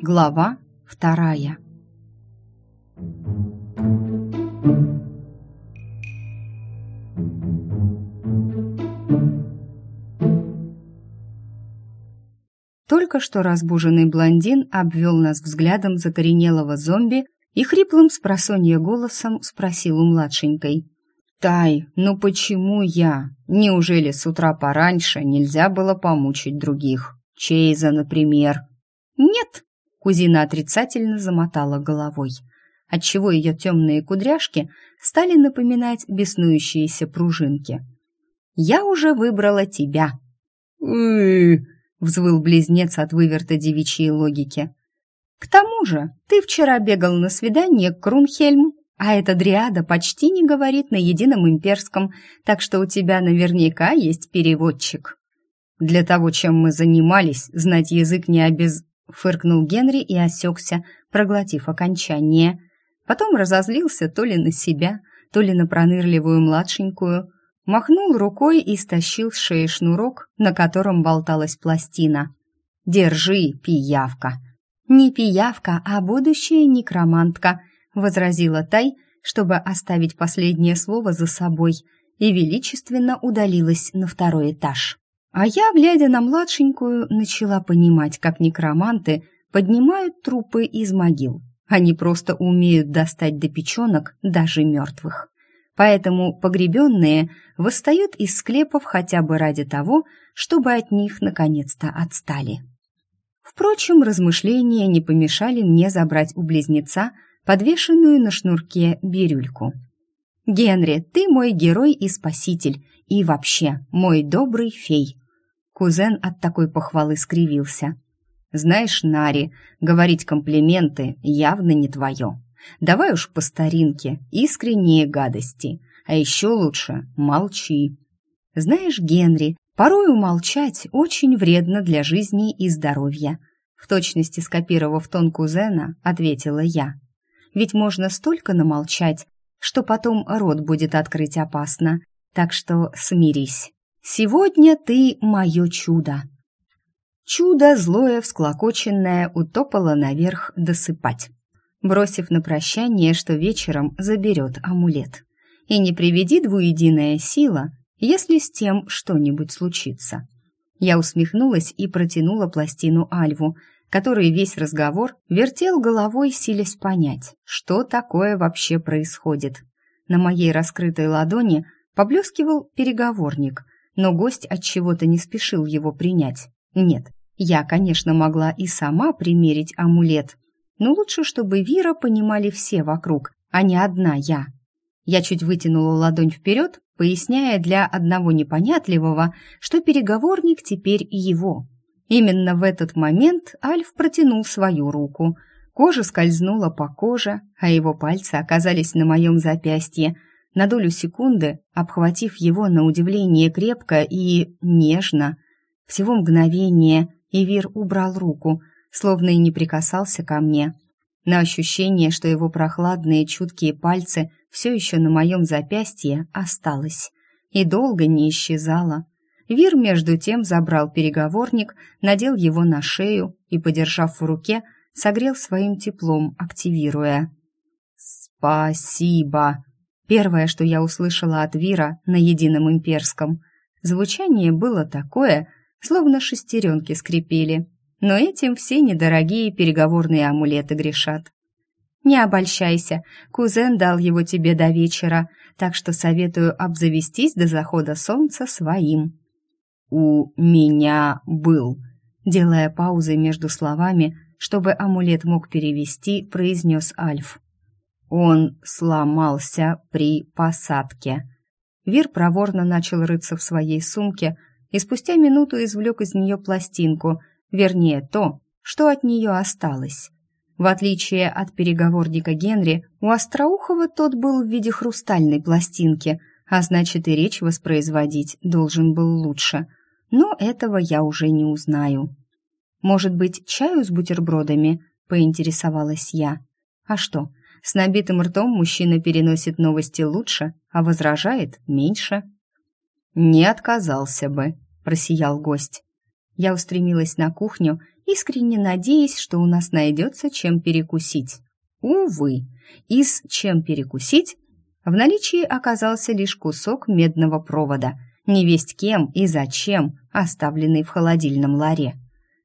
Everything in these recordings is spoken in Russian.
Глава вторая Только что разбуженный блондин обвел нас взглядом закоренелого зомби и хриплым с голосом спросил у младшенькой. «Тай, ну почему я? Неужели с утра пораньше нельзя было помучить других? Чейза, например?» «Нет!» — кузина отрицательно замотала головой, отчего ее темные кудряшки стали напоминать беснующиеся пружинки. «Я уже выбрала тебя!» взвыл близнец от выверта девичьей логики. К тому же, ты вчера бегал на свидание к Крунхельм, а эта дриада почти не говорит на едином имперском, так что у тебя наверняка есть переводчик. Для того, чем мы занимались, знать язык не обез... Фыркнул Генри и осекся, проглотив окончание. Потом разозлился то ли на себя, то ли на пронырливую младшенькую, махнул рукой и стащил с шеи шнурок, на котором болталась пластина. «Держи, пиявка!» «Не пиявка, а будущая некромантка», — возразила Тай, чтобы оставить последнее слово за собой, и величественно удалилась на второй этаж. А я, глядя на младшенькую, начала понимать, как некроманты поднимают трупы из могил. Они просто умеют достать до печенок даже мертвых поэтому погребенные восстают из склепов хотя бы ради того, чтобы от них наконец-то отстали. Впрочем, размышления не помешали мне забрать у близнеца подвешенную на шнурке бирюльку. «Генри, ты мой герой и спаситель, и вообще мой добрый фей». Кузен от такой похвалы скривился. «Знаешь, Нари, говорить комплименты явно не твое. Давай уж по старинке, искренние гадости. А еще лучше молчи. Знаешь, Генри, порой умолчать очень вредно для жизни и здоровья. В точности скопировав тон кузена, ответила я. Ведь можно столько намолчать, что потом рот будет открыть опасно. Так что смирись. Сегодня ты мое чудо. Чудо злое, всклокоченное, утопало наверх досыпать бросив на прощание, что вечером заберет амулет. И не приведи двуединая сила, если с тем что-нибудь случится. Я усмехнулась и протянула пластину Альву, который весь разговор вертел головой, силясь понять, что такое вообще происходит. На моей раскрытой ладони поблескивал переговорник, но гость от чего-то не спешил его принять. Нет, я, конечно, могла и сама примерить амулет, но лучше, чтобы Вира понимали все вокруг, а не одна я. Я чуть вытянула ладонь вперед, поясняя для одного непонятливого, что переговорник теперь его. Именно в этот момент Альф протянул свою руку. Кожа скользнула по коже, а его пальцы оказались на моем запястье, на долю секунды обхватив его на удивление крепко и нежно. Всего мгновение, и Вир убрал руку — словно и не прикасался ко мне. На ощущение, что его прохладные чуткие пальцы все еще на моем запястье осталось и долго не исчезало. Вир между тем забрал переговорник, надел его на шею и, подержав в руке, согрел своим теплом, активируя. «Спасибо!» Первое, что я услышала от Вира на едином имперском. Звучание было такое, словно шестеренки скрипели но этим все недорогие переговорные амулеты грешат. Не обольщайся, кузен дал его тебе до вечера, так что советую обзавестись до захода солнца своим. У меня был, делая паузы между словами, чтобы амулет мог перевести, произнес Альф. Он сломался при посадке. Вир проворно начал рыться в своей сумке и спустя минуту извлек из нее пластинку — вернее то, что от нее осталось. В отличие от переговорника Генри, у Остроухова тот был в виде хрустальной пластинки, а значит и речь воспроизводить должен был лучше. Но этого я уже не узнаю. «Может быть, чаю с бутербродами?» — поинтересовалась я. «А что, с набитым ртом мужчина переносит новости лучше, а возражает меньше?» «Не отказался бы», просиял гость. Я устремилась на кухню, искренне надеясь, что у нас найдется чем перекусить. Увы, из «чем перекусить» в наличии оказался лишь кусок медного провода, невесть кем и зачем, оставленный в холодильном ларе.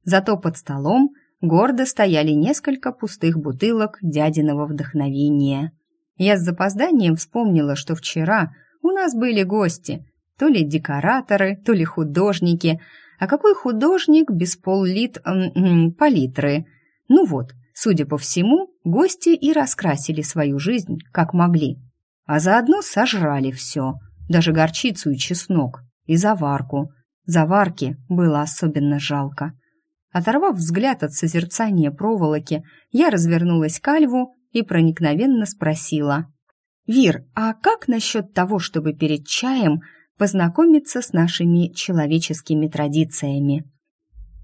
Зато под столом гордо стояли несколько пустых бутылок дядиного вдохновения. Я с запозданием вспомнила, что вчера у нас были гости, то ли декораторы, то ли художники, а какой художник без пол-лит... палитры? Ну вот, судя по всему, гости и раскрасили свою жизнь, как могли. А заодно сожрали все, даже горчицу и чеснок, и заварку. Заварки было особенно жалко. Оторвав взгляд от созерцания проволоки, я развернулась к Альву и проникновенно спросила. «Вир, а как насчет того, чтобы перед чаем познакомиться с нашими человеческими традициями?»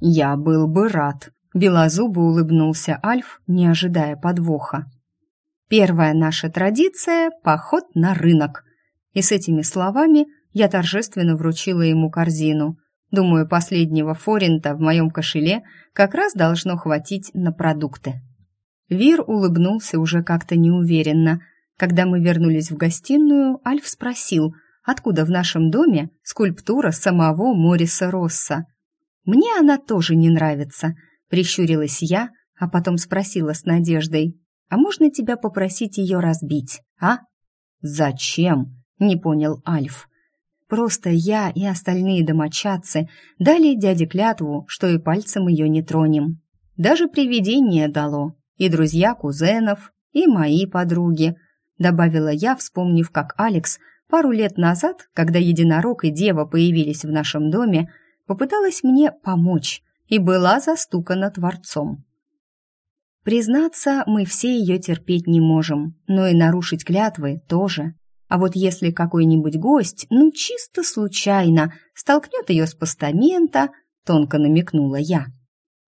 «Я был бы рад», — белозубо улыбнулся Альф, не ожидая подвоха. «Первая наша традиция — поход на рынок». И с этими словами я торжественно вручила ему корзину — Думаю, последнего форинта в моем кошеле как раз должно хватить на продукты. Вир улыбнулся уже как-то неуверенно. Когда мы вернулись в гостиную, Альф спросил, откуда в нашем доме скульптура самого Мориса Росса. «Мне она тоже не нравится», — прищурилась я, а потом спросила с надеждой, «А можно тебя попросить ее разбить, а?» «Зачем?» — не понял Альф. Просто я и остальные домочадцы дали дяде клятву, что и пальцем ее не тронем. Даже привидение дало, и друзья кузенов, и мои подруги, добавила я, вспомнив, как Алекс пару лет назад, когда единорог и дева появились в нашем доме, попыталась мне помочь и была застукана Творцом. Признаться, мы все ее терпеть не можем, но и нарушить клятвы тоже. А вот если какой-нибудь гость, ну чисто случайно, столкнет ее с постамента, тонко намекнула я.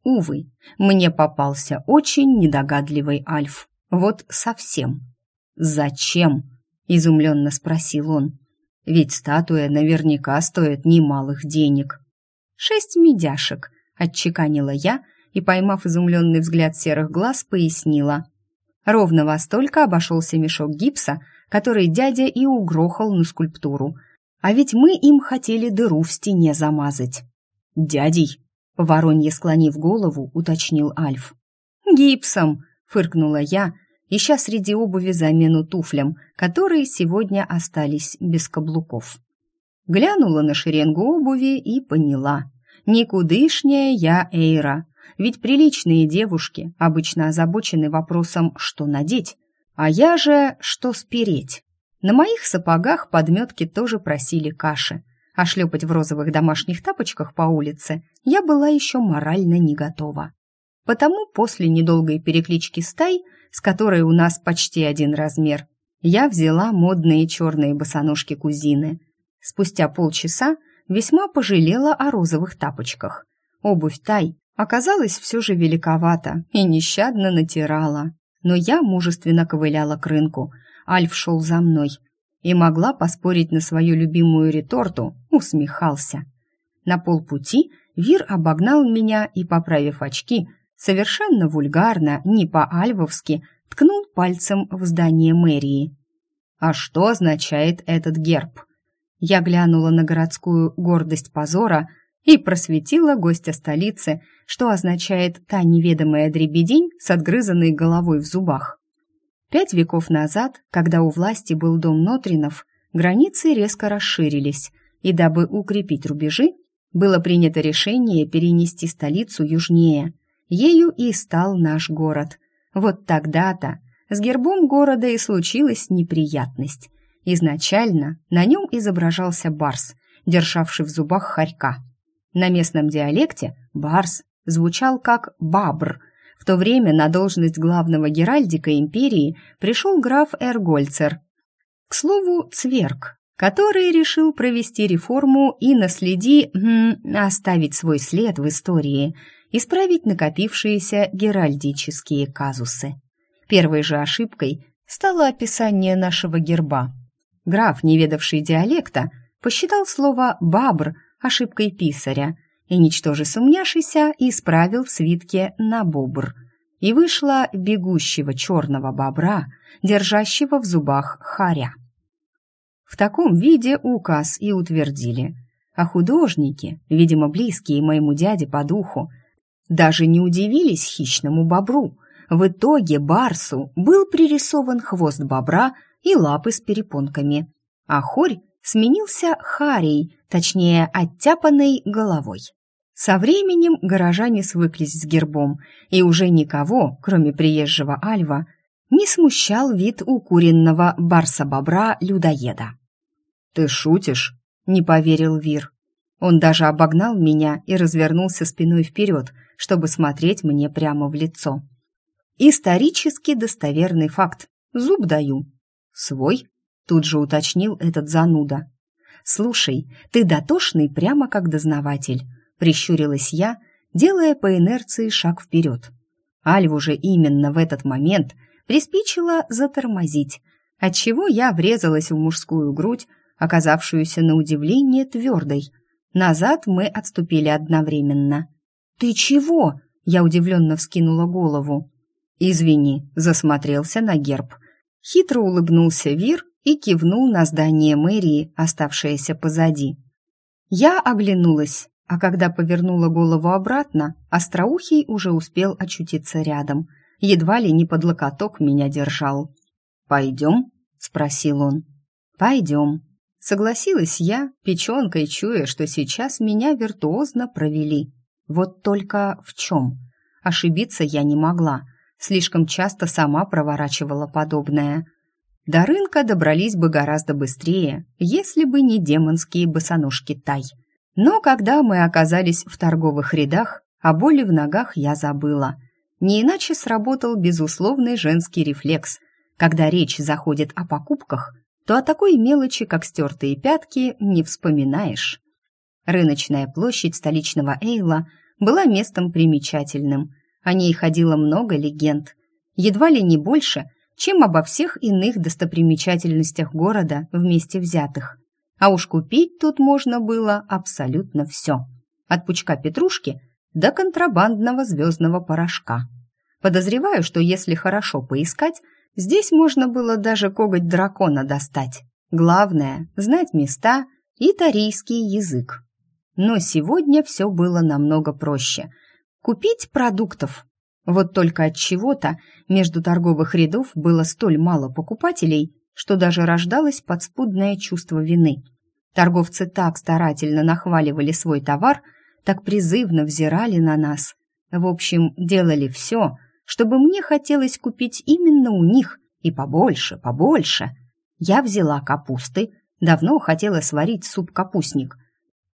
Увы, мне попался очень недогадливый Альф. Вот совсем. «Зачем?» — изумленно спросил он. «Ведь статуя наверняка стоит немалых денег». «Шесть медяшек», — отчеканила я и, поймав изумленный взгляд серых глаз, пояснила. Ровно во столько обошелся мешок гипса, который дядя и угрохал на скульптуру. А ведь мы им хотели дыру в стене замазать. «Дядей?» — воронье склонив голову, уточнил Альф. «Гипсом!» — фыркнула я, ища среди обуви замену туфлям, которые сегодня остались без каблуков. Глянула на шеренгу обуви и поняла. Никудышняя я Эйра, ведь приличные девушки обычно озабочены вопросом «что надеть?», а я же что спереть? На моих сапогах подметки тоже просили каши, а шлепать в розовых домашних тапочках по улице я была еще морально не готова. Потому после недолгой переклички стай, с которой у нас почти один размер, я взяла модные черные босоножки кузины. Спустя полчаса весьма пожалела о розовых тапочках. Обувь тай оказалась все же великовата и нещадно натирала но я мужественно ковыляла к рынку. Альф шел за мной и могла поспорить на свою любимую реторту, усмехался. На полпути Вир обогнал меня и, поправив очки, совершенно вульгарно, не по-альвовски, ткнул пальцем в здание мэрии. «А что означает этот герб?» Я глянула на городскую гордость позора и просветила гостя столицы, что означает та неведомая дребедень с отгрызанной головой в зубах. Пять веков назад, когда у власти был дом Нотринов, границы резко расширились, и дабы укрепить рубежи, было принято решение перенести столицу южнее. Ею и стал наш город. Вот тогда-то с гербом города и случилась неприятность. Изначально на нем изображался барс, державший в зубах хорька. На местном диалекте «барс» звучал как «бабр». В то время на должность главного геральдика империи пришел граф Эргольцер. К слову, Цверк, который решил провести реформу и наследи, оставить свой след в истории, исправить накопившиеся геральдические казусы. Первой же ошибкой стало описание нашего герба. Граф, не ведавший диалекта, посчитал слово «бабр» ошибкой писаря, и, ничтоже сумняшися, исправил в свитке на бобр. И вышла бегущего черного бобра, держащего в зубах харя. В таком виде указ и утвердили. А художники, видимо, близкие моему дяде по духу, даже не удивились хищному бобру. В итоге барсу был пририсован хвост бобра и лапы с перепонками, а хорь сменился харей, точнее, оттяпанной головой. Со временем горожане свыклись с гербом, и уже никого, кроме приезжего Альва, не смущал вид укуренного барса-бобра-людоеда. «Ты шутишь?» — не поверил Вир. Он даже обогнал меня и развернулся спиной вперед, чтобы смотреть мне прямо в лицо. «Исторически достоверный факт. Зуб даю». «Свой?» — тут же уточнил этот зануда. «Слушай, ты дотошный прямо как дознаватель», — прищурилась я, делая по инерции шаг вперед. Альву же именно в этот момент приспичило затормозить, отчего я врезалась в мужскую грудь, оказавшуюся на удивление твердой. Назад мы отступили одновременно. «Ты чего?» — я удивленно вскинула голову. «Извини», — засмотрелся на герб. Хитро улыбнулся Вир и кивнул на здание мэрии, оставшееся позади. Я оглянулась, а когда повернула голову обратно, Остроухий уже успел очутиться рядом. Едва ли не под локоток меня держал. «Пойдем?» — спросил он. «Пойдем», Согласилась я, печенкой чуя, что сейчас меня виртуозно провели. Вот только в чем? Ошибиться я не могла. Слишком часто сама проворачивала подобное. До рынка добрались бы гораздо быстрее, если бы не демонские босоножки Тай. Но когда мы оказались в торговых рядах, о боли в ногах я забыла. Не иначе сработал безусловный женский рефлекс. Когда речь заходит о покупках, то о такой мелочи, как стертые пятки, не вспоминаешь. Рыночная площадь столичного Эйла была местом примечательным. О ней ходило много легенд. Едва ли не больше, чем обо всех иных достопримечательностях города вместе взятых. А уж купить тут можно было абсолютно все. От пучка петрушки до контрабандного звездного порошка. Подозреваю, что если хорошо поискать, Здесь можно было даже коготь дракона достать. Главное — знать места и тарийский язык. Но сегодня все было намного проще. Купить продуктов. Вот только от чего-то между торговых рядов было столь мало покупателей, что даже рождалось подспудное чувство вины. Торговцы так старательно нахваливали свой товар, так призывно взирали на нас. В общем, делали все — чтобы мне хотелось купить именно у них и побольше, побольше. Я взяла капусты, давно хотела сварить суп-капустник.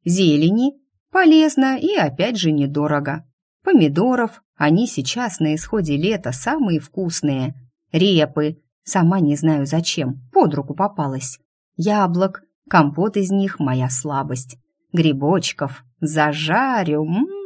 Зелени, полезно и опять же недорого. Помидоров, они сейчас на исходе лета самые вкусные. Репы, сама не знаю зачем, под руку попалась. Яблок, компот из них моя слабость. Грибочков, зажарю, м, -м, -м.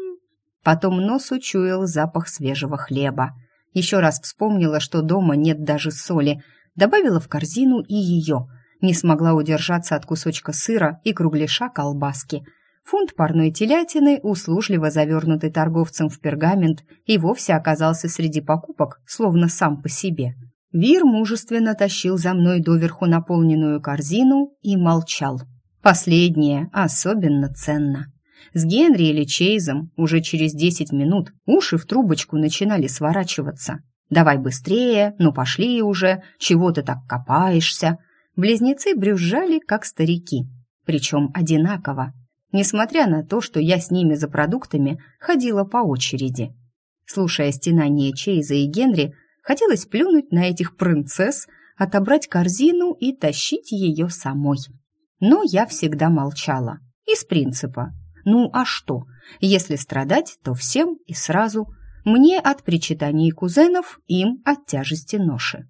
Потом нос учуял запах свежего хлеба. Еще раз вспомнила, что дома нет даже соли. Добавила в корзину и ее. Не смогла удержаться от кусочка сыра и кругляша колбаски. Фунт парной телятины, услужливо завернутый торговцем в пергамент, и вовсе оказался среди покупок, словно сам по себе. Вир мужественно тащил за мной доверху наполненную корзину и молчал. Последнее особенно ценно. С Генри или Чейзом уже через десять минут уши в трубочку начинали сворачиваться. «Давай быстрее, ну пошли уже, чего ты так копаешься?» Близнецы брюзжали, как старики, причем одинаково, несмотря на то, что я с ними за продуктами ходила по очереди. Слушая стенание Чейза и Генри, хотелось плюнуть на этих принцесс, отобрать корзину и тащить ее самой. Но я всегда молчала, из принципа, ну а что? Если страдать, то всем и сразу. Мне от причитаний кузенов, им от тяжести ноши.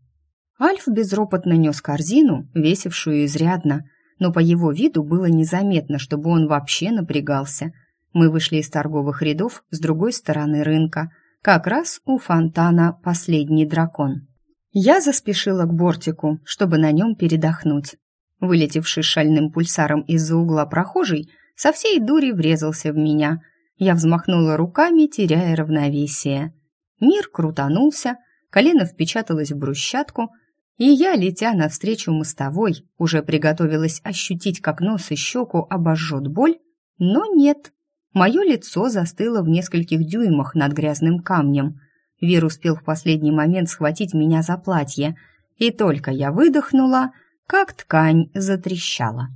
Альф безропотно нес корзину, весившую изрядно, но по его виду было незаметно, чтобы он вообще напрягался. Мы вышли из торговых рядов с другой стороны рынка, как раз у фонтана «Последний дракон». Я заспешила к бортику, чтобы на нем передохнуть. Вылетевший шальным пульсаром из-за угла прохожий со всей дури врезался в меня. Я взмахнула руками, теряя равновесие. Мир крутанулся, колено впечаталось в брусчатку, и я, летя навстречу мостовой, уже приготовилась ощутить, как нос и щеку обожжет боль, но нет. Мое лицо застыло в нескольких дюймах над грязным камнем. Вир успел в последний момент схватить меня за платье, и только я выдохнула, как ткань затрещала.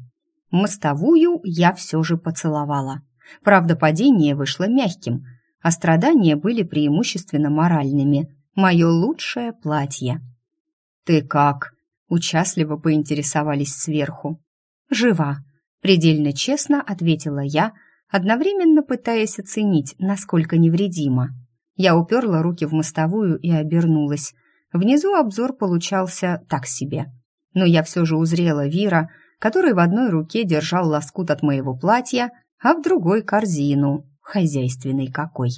Мостовую я все же поцеловала. Правда, падение вышло мягким, а страдания были преимущественно моральными. Мое лучшее платье. «Ты как?» — участливо поинтересовались сверху. «Жива», — предельно честно ответила я, одновременно пытаясь оценить, насколько невредима. Я уперла руки в мостовую и обернулась. Внизу обзор получался так себе. Но я все же узрела Вира, который в одной руке держал лоскут от моего платья, а в другой — корзину. Хозяйственный какой.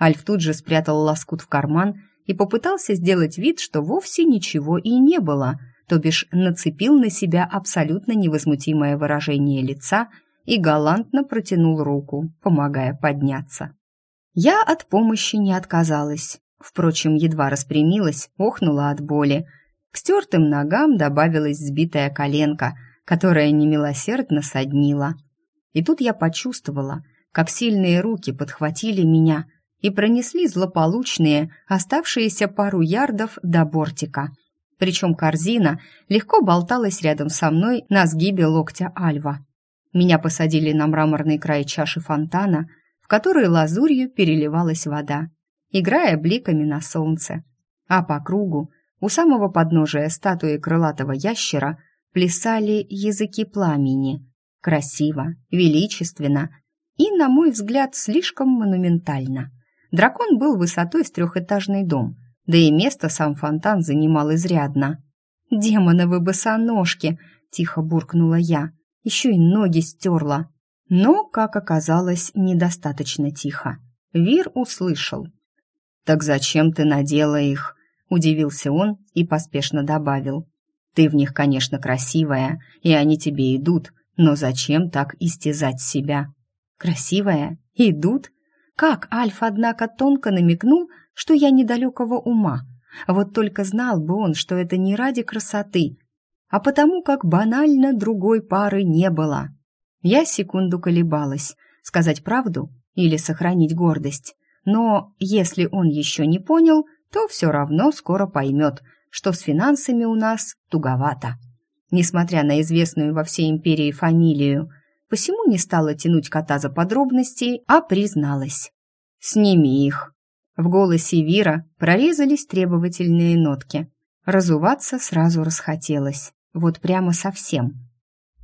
Альф тут же спрятал лоскут в карман и попытался сделать вид, что вовсе ничего и не было, то бишь нацепил на себя абсолютно невозмутимое выражение лица и галантно протянул руку, помогая подняться. Я от помощи не отказалась. Впрочем, едва распрямилась, охнула от боли. К стертым ногам добавилась сбитая коленка, которая немилосердно соднила. И тут я почувствовала, как сильные руки подхватили меня и пронесли злополучные, оставшиеся пару ярдов до бортика. Причем корзина легко болталась рядом со мной на сгибе локтя Альва. Меня посадили на мраморный край чаши фонтана – которой лазурью переливалась вода, играя бликами на солнце. А по кругу, у самого подножия статуи крылатого ящера, плясали языки пламени. Красиво, величественно и, на мой взгляд, слишком монументально. Дракон был высотой с трехэтажный дом, да и место сам фонтан занимал изрядно. «Демоновы босоножки!» — тихо буркнула я. «Еще и ноги стерла!» Но, как оказалось, недостаточно тихо. Вир услышал. «Так зачем ты надела их?» – удивился он и поспешно добавил. «Ты в них, конечно, красивая, и они тебе идут, но зачем так истязать себя?» «Красивая? Идут?» Как Альф, однако, тонко намекнул, что я недалекого ума. Вот только знал бы он, что это не ради красоты, а потому как банально другой пары не было. Я секунду колебалась, сказать правду или сохранить гордость. Но если он еще не понял, то все равно скоро поймет, что с финансами у нас туговато. Несмотря на известную во всей империи фамилию, посему не стала тянуть кота за подробности, а призналась. «Сними их». В голосе Вира прорезались требовательные нотки. Разуваться сразу расхотелось. Вот прямо совсем.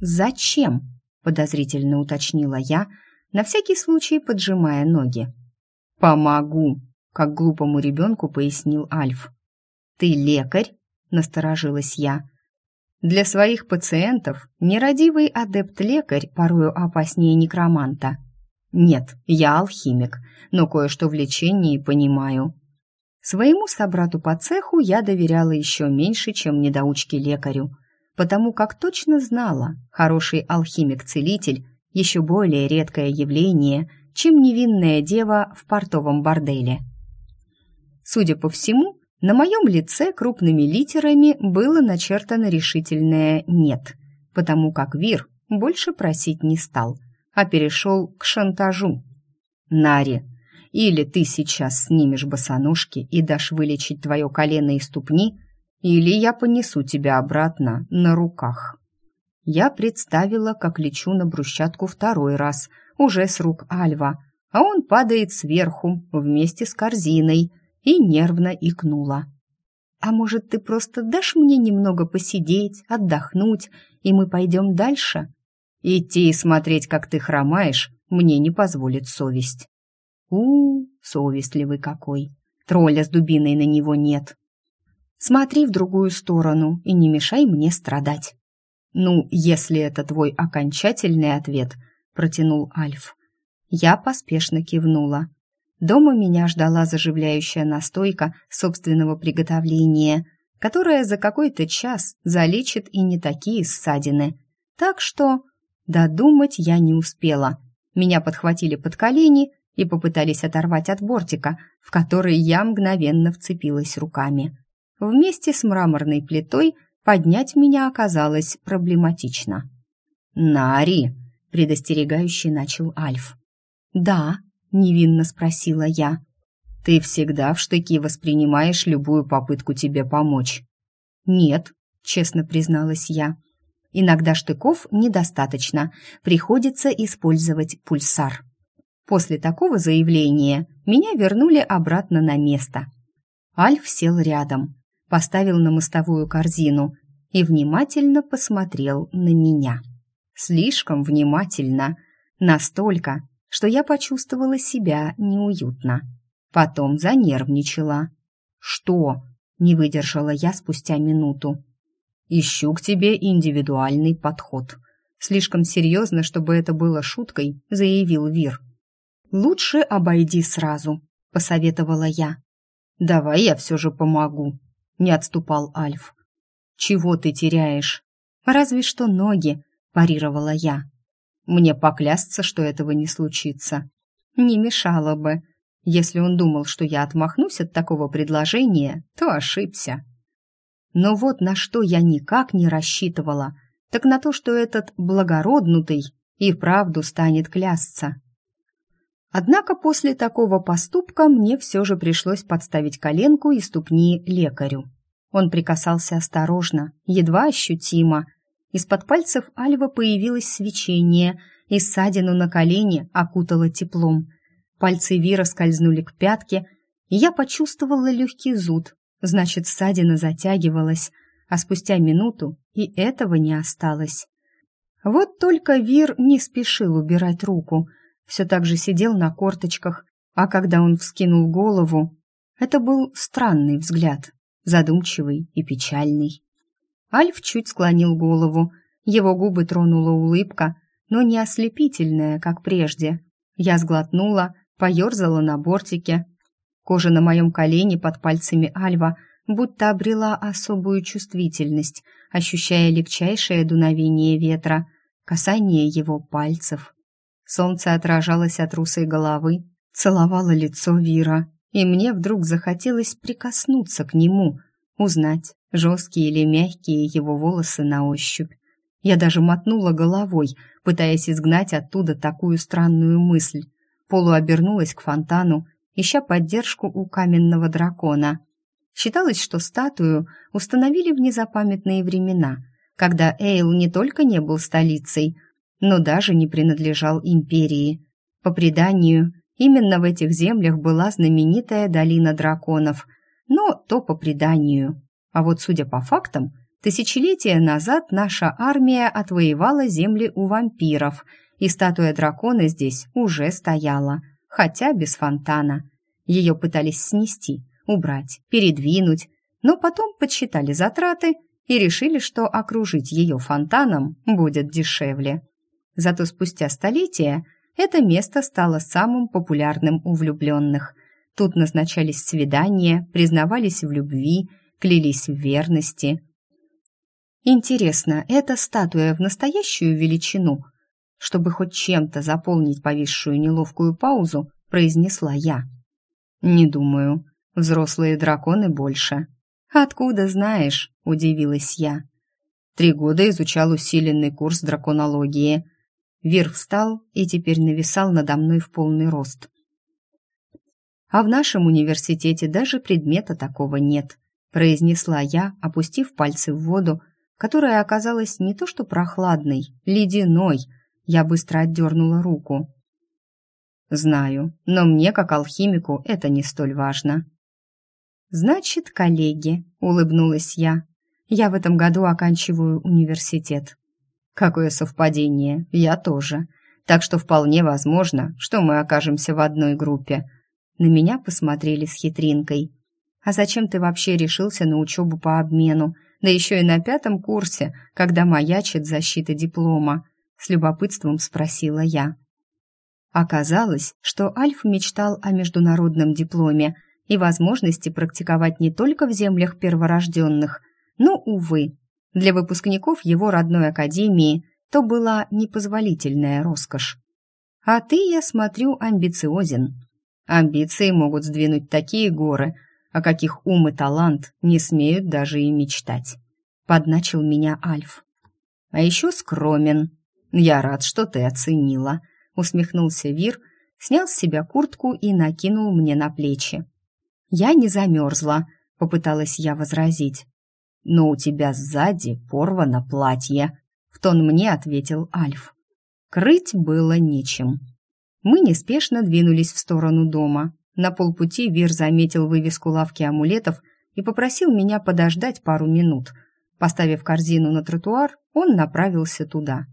«Зачем?» подозрительно уточнила я, на всякий случай поджимая ноги. «Помогу», — как глупому ребенку пояснил Альф. «Ты лекарь?» — насторожилась я. «Для своих пациентов нерадивый адепт-лекарь порою опаснее некроманта. Нет, я алхимик, но кое-что в лечении понимаю». Своему собрату по цеху я доверяла еще меньше, чем недоучке лекарю — потому как точно знала, хороший алхимик-целитель – еще более редкое явление, чем невинная дева в портовом борделе. Судя по всему, на моем лице крупными литерами было начертано решительное «нет», потому как Вир больше просить не стал, а перешел к шантажу. «Нари, или ты сейчас снимешь босоножки и дашь вылечить твое колено и ступни, или я понесу тебя обратно на руках. Я представила, как лечу на брусчатку второй раз, уже с рук Альва, а он падает сверху вместе с корзиной и нервно икнула. «А может, ты просто дашь мне немного посидеть, отдохнуть, и мы пойдем дальше?» «Идти и смотреть, как ты хромаешь, мне не позволит совесть». у, -у совестливый какой! Тролля с дубиной на него нет, Смотри в другую сторону и не мешай мне страдать. Ну, если это твой окончательный ответ, протянул Альф. Я поспешно кивнула. Дома меня ждала заживляющая настойка собственного приготовления, которая за какой-то час залечит и не такие ссадины. Так что Додумать я не успела. Меня подхватили под колени и попытались оторвать от бортика, в который я мгновенно вцепилась руками. Вместе с мраморной плитой поднять меня оказалось проблематично. «Нари!» — предостерегающе начал Альф. «Да», — невинно спросила я. «Ты всегда в штыки воспринимаешь любую попытку тебе помочь?» «Нет», — честно призналась я. «Иногда штыков недостаточно, приходится использовать пульсар». После такого заявления меня вернули обратно на место. Альф сел рядом, поставил на мостовую корзину и внимательно посмотрел на меня. Слишком внимательно, настолько, что я почувствовала себя неуютно. Потом занервничала. «Что?» — не выдержала я спустя минуту. «Ищу к тебе индивидуальный подход». Слишком серьезно, чтобы это было шуткой, заявил Вир. «Лучше обойди сразу», — посоветовала я. «Давай я все же помогу», — не отступал Альф. «Чего ты теряешь?» «Разве что ноги», — парировала я. Мне поклясться, что этого не случится. Не мешало бы. Если он думал, что я отмахнусь от такого предложения, то ошибся. Но вот на что я никак не рассчитывала, так на то, что этот благороднутый и вправду станет клясться. Однако после такого поступка мне все же пришлось подставить коленку и ступни лекарю. Он прикасался осторожно, едва ощутимо, из-под пальцев Альва появилось свечение, и ссадину на колене окутало теплом. Пальцы Вира скользнули к пятке, и я почувствовала легкий зуд. Значит, ссадина затягивалась, а спустя минуту и этого не осталось. Вот только Вир не спешил убирать руку, все так же сидел на корточках, а когда он вскинул голову, это был странный взгляд, задумчивый и печальный. Альф чуть склонил голову. Его губы тронула улыбка, но не ослепительная, как прежде. Я сглотнула, поерзала на бортике. Кожа на моем колене под пальцами Альва будто обрела особую чувствительность, ощущая легчайшее дуновение ветра, касание его пальцев. Солнце отражалось от русой головы, целовало лицо Вира, и мне вдруг захотелось прикоснуться к нему, узнать, жесткие или мягкие его волосы на ощупь. Я даже мотнула головой, пытаясь изгнать оттуда такую странную мысль. Полуобернулась к фонтану, ища поддержку у каменного дракона. Считалось, что статую установили в незапамятные времена, когда Эйл не только не был столицей, но даже не принадлежал империи. По преданию, именно в этих землях была знаменитая долина драконов, но то по преданию. А вот, судя по фактам, тысячелетия назад наша армия отвоевала земли у вампиров, и статуя дракона здесь уже стояла, хотя без фонтана. Ее пытались снести, убрать, передвинуть, но потом подсчитали затраты и решили, что окружить ее фонтаном будет дешевле. Зато спустя столетия это место стало самым популярным у влюбленных. Тут назначались свидания, признавались в любви, клялись в верности. Интересно, эта статуя в настоящую величину? Чтобы хоть чем-то заполнить повисшую неловкую паузу, произнесла я. Не думаю. Взрослые драконы больше. Откуда знаешь? Удивилась я. Три года изучал усиленный курс драконологии. Вир встал и теперь нависал надо мной в полный рост. А в нашем университете даже предмета такого нет произнесла я, опустив пальцы в воду, которая оказалась не то что прохладной, ледяной. Я быстро отдернула руку. «Знаю, но мне, как алхимику, это не столь важно». «Значит, коллеги», — улыбнулась я. «Я в этом году оканчиваю университет». «Какое совпадение, я тоже. Так что вполне возможно, что мы окажемся в одной группе». На меня посмотрели с хитринкой. А зачем ты вообще решился на учебу по обмену? Да еще и на пятом курсе, когда маячит защита диплома?» С любопытством спросила я. Оказалось, что Альф мечтал о международном дипломе и возможности практиковать не только в землях перворожденных, но, увы, для выпускников его родной академии то была непозволительная роскошь. А ты, я смотрю, амбициозен. Амбиции могут сдвинуть такие горы, о каких ум и талант не смеют даже и мечтать. Подначил меня Альф. А еще скромен. Я рад, что ты оценила. Усмехнулся Вир, снял с себя куртку и накинул мне на плечи. Я не замерзла, попыталась я возразить. Но у тебя сзади порвано платье, в тон мне ответил Альф. Крыть было нечем. Мы неспешно двинулись в сторону дома. На полпути Вир заметил вывеску лавки амулетов и попросил меня подождать пару минут. Поставив корзину на тротуар, он направился туда.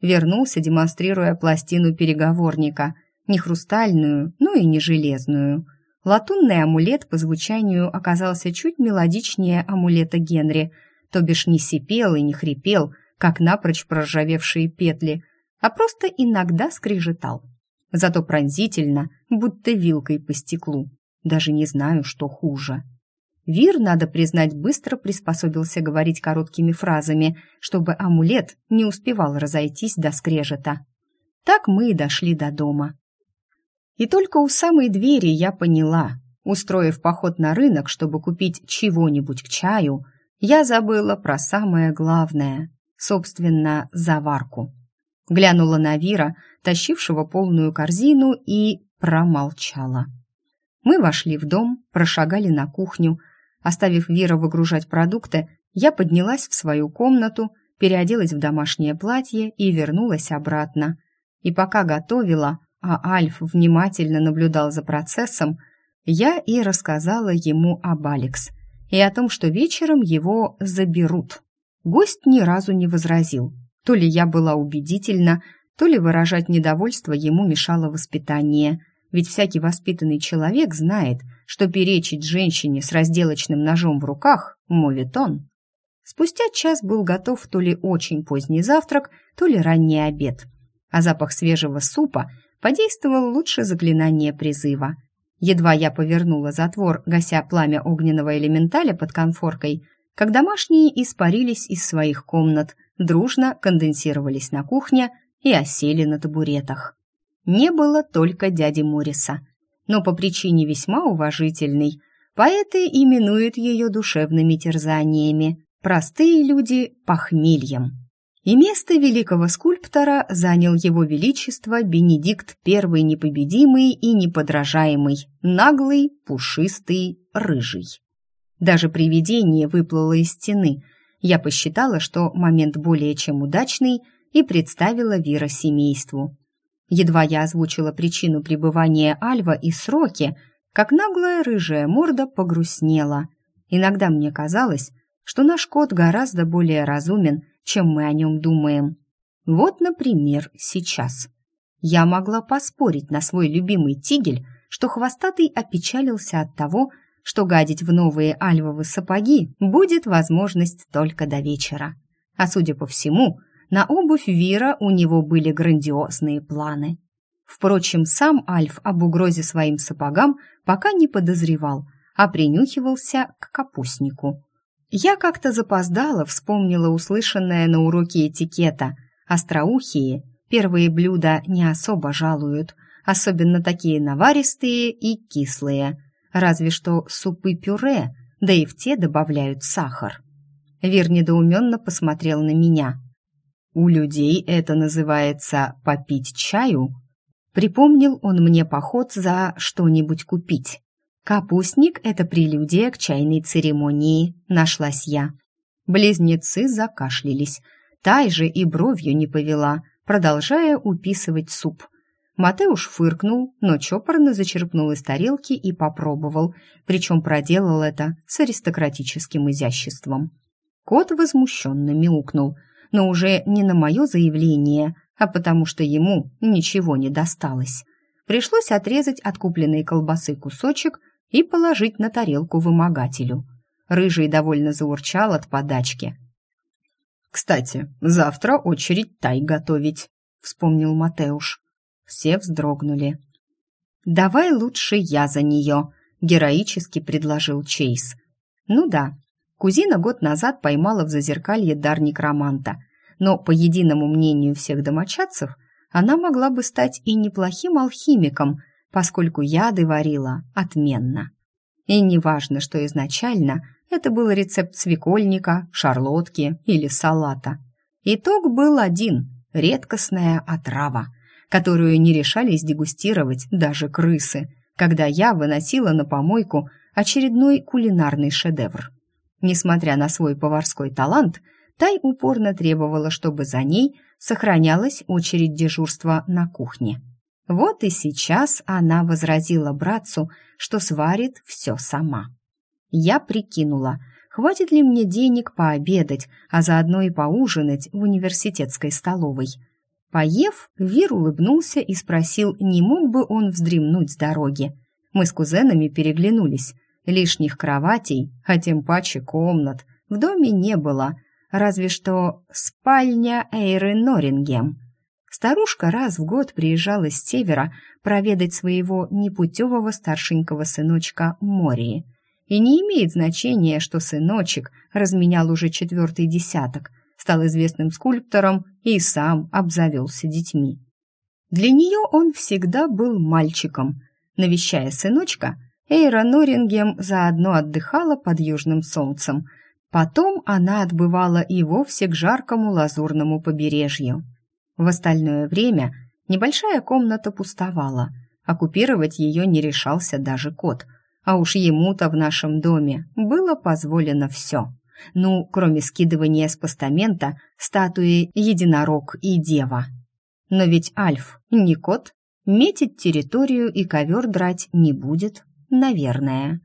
Вернулся, демонстрируя пластину переговорника, не хрустальную, но и не железную. Латунный амулет по звучанию оказался чуть мелодичнее амулета Генри, то бишь не сипел и не хрипел, как напрочь проржавевшие петли, а просто иногда скрежетал. Зато пронзительно, будто вилкой по стеклу. Даже не знаю, что хуже. Вир, надо признать, быстро приспособился говорить короткими фразами, чтобы амулет не успевал разойтись до скрежета. Так мы и дошли до дома. И только у самой двери я поняла, устроив поход на рынок, чтобы купить чего-нибудь к чаю, я забыла про самое главное, собственно, заварку. Глянула на Вира, тащившего полную корзину, и промолчала. Мы вошли в дом, прошагали на кухню, Оставив Вира выгружать продукты, я поднялась в свою комнату, переоделась в домашнее платье и вернулась обратно. И пока готовила, а Альф внимательно наблюдал за процессом, я и рассказала ему об Алекс и о том, что вечером его заберут. Гость ни разу не возразил. То ли я была убедительна, то ли выражать недовольство ему мешало воспитание – ведь всякий воспитанный человек знает, что перечить женщине с разделочным ножом в руках – моветон. Спустя час был готов то ли очень поздний завтрак, то ли ранний обед. А запах свежего супа подействовал лучше заклинания призыва. Едва я повернула затвор, гася пламя огненного элементаля под конфоркой, как домашние испарились из своих комнат, дружно конденсировались на кухне и осели на табуретах не было только дяди Мориса, но по причине весьма уважительной. Поэты именуют ее душевными терзаниями, простые люди – похмельем. И место великого скульптора занял его величество Бенедикт I непобедимый и неподражаемый, наглый, пушистый, рыжий. Даже привидение выплыло из стены. Я посчитала, что момент более чем удачный и представила Вира семейству. Едва я озвучила причину пребывания Альва и сроки, как наглая рыжая морда погрустнела. Иногда мне казалось, что наш кот гораздо более разумен, чем мы о нем думаем. Вот, например, сейчас. Я могла поспорить на свой любимый тигель, что хвостатый опечалился от того, что гадить в новые альвовые сапоги будет возможность только до вечера. А судя по всему, на обувь Вира у него были грандиозные планы. Впрочем, сам Альф об угрозе своим сапогам пока не подозревал, а принюхивался к капустнику. Я как-то запоздала, вспомнила услышанное на уроке этикета. Остроухие первые блюда не особо жалуют, особенно такие наваристые и кислые. Разве что супы-пюре, да и в те добавляют сахар. Вир недоуменно посмотрел на меня. У людей это называется попить чаю. Припомнил он мне поход за что-нибудь купить. Капустник — это прелюдия к чайной церемонии, нашлась я. Близнецы закашлялись. Тай же и бровью не повела, продолжая уписывать суп. Матеуш фыркнул, но чопорно зачерпнул из тарелки и попробовал, причем проделал это с аристократическим изяществом. Кот возмущенно мяукнул — но уже не на мое заявление, а потому что ему ничего не досталось. Пришлось отрезать от купленной колбасы кусочек и положить на тарелку вымогателю. Рыжий довольно заурчал от подачки. «Кстати, завтра очередь тай готовить», — вспомнил Матеуш. Все вздрогнули. «Давай лучше я за нее», — героически предложил Чейз. «Ну да, Кузина год назад поймала в зазеркалье дар некроманта. но, по единому мнению всех домочадцев, она могла бы стать и неплохим алхимиком, поскольку яды варила отменно. И неважно, что изначально это был рецепт свекольника, шарлотки или салата. Итог был один – редкостная отрава, которую не решались дегустировать даже крысы, когда я выносила на помойку очередной кулинарный шедевр. Несмотря на свой поварской талант, Тай упорно требовала, чтобы за ней сохранялась очередь дежурства на кухне. Вот и сейчас она возразила братцу, что сварит все сама. Я прикинула, хватит ли мне денег пообедать, а заодно и поужинать в университетской столовой. Поев, Вир улыбнулся и спросил, не мог бы он вздремнуть с дороги. Мы с кузенами переглянулись. Лишних кроватей, а тем паче комнат, в доме не было, разве что спальня Эйры Норингем — Старушка раз в год приезжала с севера проведать своего непутевого старшенького сыночка Мории. И не имеет значения, что сыночек разменял уже четвертый десяток, стал известным скульптором и сам обзавелся детьми. Для нее он всегда был мальчиком. Навещая сыночка, Эйра Норингем заодно отдыхала под южным солнцем. Потом она отбывала и вовсе к жаркому лазурному побережью. В остальное время небольшая комната пустовала. Оккупировать ее не решался даже кот. А уж ему-то в нашем доме было позволено все. Ну, кроме скидывания с постамента статуи единорог и дева. Но ведь Альф не кот, метить территорию и ковер драть не будет, наверное.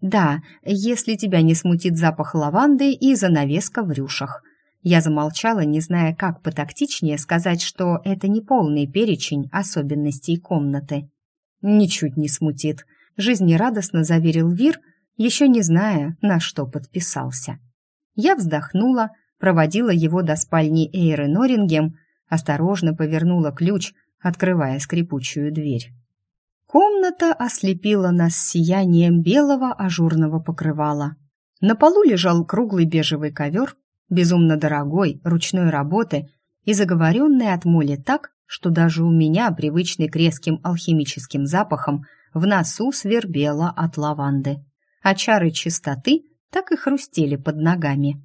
Да, если тебя не смутит запах лаванды и занавеска в рюшах – я замолчала, не зная, как потактичнее сказать, что это не полный перечень особенностей комнаты. «Ничуть не смутит», — жизнерадостно заверил Вир, еще не зная, на что подписался. Я вздохнула, проводила его до спальни Эйры Норингем, осторожно повернула ключ, открывая скрипучую дверь. Комната ослепила нас сиянием белого ажурного покрывала. На полу лежал круглый бежевый ковер, безумно дорогой, ручной работы и заговоренный от моли так, что даже у меня, привычный к резким алхимическим запахам, в носу свербело от лаванды. А чары чистоты так и хрустели под ногами.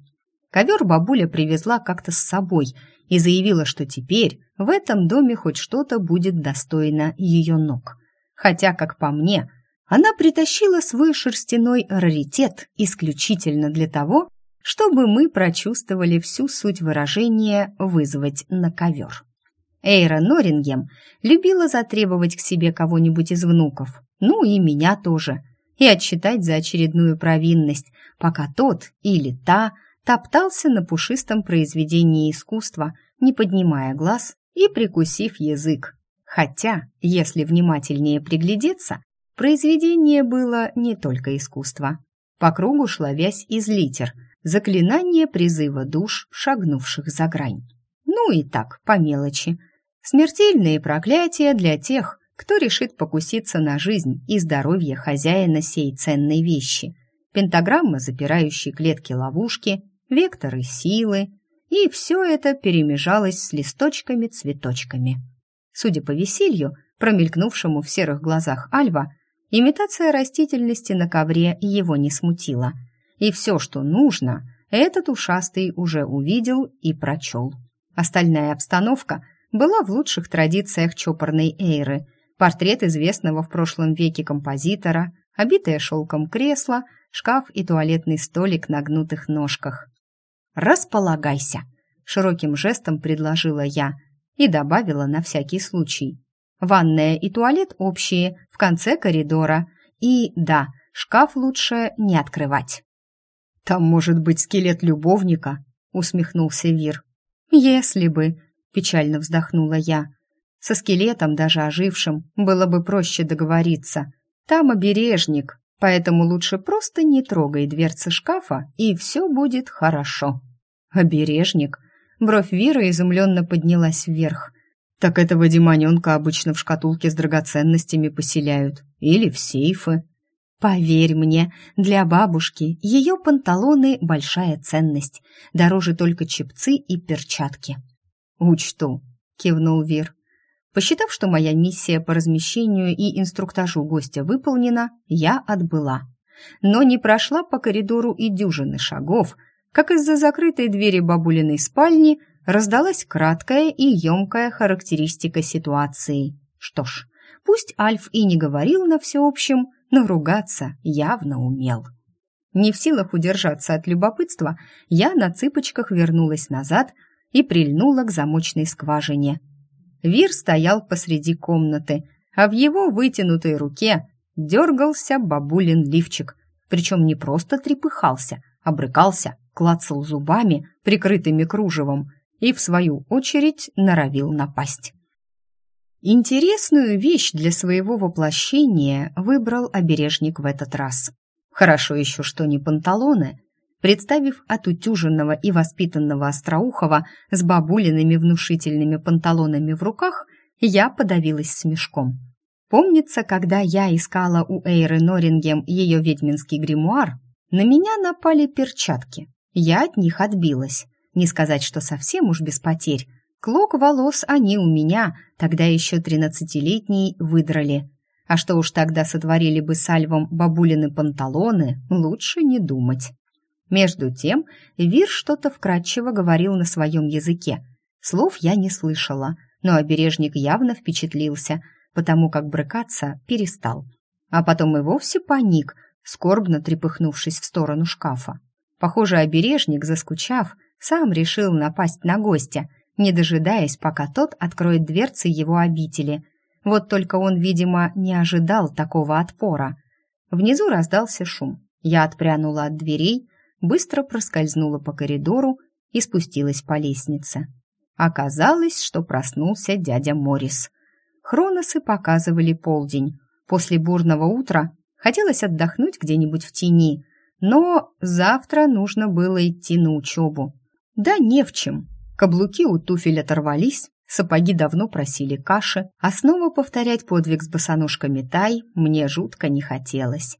Ковер бабуля привезла как-то с собой и заявила, что теперь в этом доме хоть что-то будет достойно ее ног. Хотя, как по мне, она притащила свой шерстяной раритет исключительно для того, чтобы мы прочувствовали всю суть выражения «вызвать на ковер». Эйра Норингем любила затребовать к себе кого-нибудь из внуков, ну и меня тоже, и отчитать за очередную провинность, пока тот или та топтался на пушистом произведении искусства, не поднимая глаз и прикусив язык. Хотя, если внимательнее приглядеться, произведение было не только искусство. По кругу шла вязь из литер – заклинание призыва душ, шагнувших за грань. Ну и так, по мелочи. Смертельные проклятия для тех, кто решит покуситься на жизнь и здоровье хозяина сей ценной вещи. Пентаграмма, запирающей клетки ловушки, векторы силы, и все это перемежалось с листочками-цветочками. Судя по веселью, промелькнувшему в серых глазах Альва, имитация растительности на ковре его не смутила – и все, что нужно, этот ушастый уже увидел и прочел. Остальная обстановка была в лучших традициях чопорной эйры. Портрет известного в прошлом веке композитора, обитое шелком кресло, шкаф и туалетный столик на гнутых ножках. «Располагайся!» — широким жестом предложила я и добавила на всякий случай. «Ванная и туалет общие, в конце коридора. И да, шкаф лучше не открывать». «Там может быть скелет любовника», — усмехнулся Вир. «Если бы», — печально вздохнула я. «Со скелетом, даже ожившим, было бы проще договориться. Там обережник, поэтому лучше просто не трогай дверцы шкафа, и все будет хорошо». «Обережник?» Бровь Вира изумленно поднялась вверх. «Так этого демоненка обычно в шкатулке с драгоценностями поселяют. Или в сейфы». Поверь мне, для бабушки ее панталоны – большая ценность, дороже только чепцы и перчатки. «Учту», – кивнул Вир. Посчитав, что моя миссия по размещению и инструктажу гостя выполнена, я отбыла. Но не прошла по коридору и дюжины шагов, как из-за закрытой двери бабулиной спальни раздалась краткая и емкая характеристика ситуации. Что ж, пусть Альф и не говорил на всеобщем, но ругаться явно умел. Не в силах удержаться от любопытства, я на цыпочках вернулась назад и прильнула к замочной скважине. Вир стоял посреди комнаты, а в его вытянутой руке дергался бабулин лифчик, причем не просто трепыхался, а брыкался, клацал зубами, прикрытыми кружевом, и, в свою очередь, норовил напасть. Интересную вещь для своего воплощения выбрал обережник в этот раз. Хорошо еще, что не панталоны. Представив отутюженного и воспитанного Остроухова с бабулиными внушительными панталонами в руках, я подавилась смешком. Помнится, когда я искала у Эйры Норингем ее ведьминский гримуар, на меня напали перчатки. Я от них отбилась. Не сказать, что совсем уж без потерь. Клок волос они у меня, тогда еще тринадцатилетний, выдрали. А что уж тогда сотворили бы с Альвом бабулины панталоны, лучше не думать. Между тем Вир что-то вкратчиво говорил на своем языке. Слов я не слышала, но обережник явно впечатлился, потому как брыкаться перестал. А потом и вовсе паник, скорбно трепыхнувшись в сторону шкафа. Похоже, обережник, заскучав, сам решил напасть на гостя, не дожидаясь, пока тот откроет дверцы его обители. Вот только он, видимо, не ожидал такого отпора. Внизу раздался шум. Я отпрянула от дверей, быстро проскользнула по коридору и спустилась по лестнице. Оказалось, что проснулся дядя Морис. Хроносы показывали полдень. После бурного утра хотелось отдохнуть где-нибудь в тени, но завтра нужно было идти на учебу. Да не в чем. Каблуки у туфель оторвались, сапоги давно просили каши, а снова повторять подвиг с босоножками Тай мне жутко не хотелось.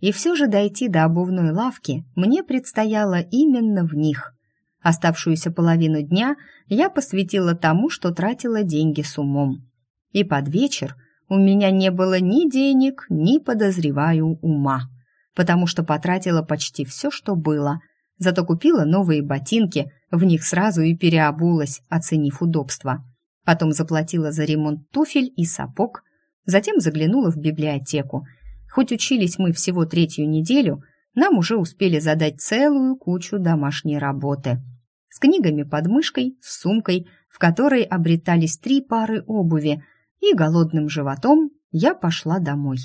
И все же дойти до обувной лавки мне предстояло именно в них. Оставшуюся половину дня я посвятила тому, что тратила деньги с умом. И под вечер у меня не было ни денег, ни, подозреваю, ума, потому что потратила почти все, что было – Зато купила новые ботинки, в них сразу и переобулась, оценив удобство. Потом заплатила за ремонт туфель и сапог, затем заглянула в библиотеку. Хоть учились мы всего третью неделю, нам уже успели задать целую кучу домашней работы. С книгами под мышкой, с сумкой, в которой обретались три пары обуви, и голодным животом я пошла домой.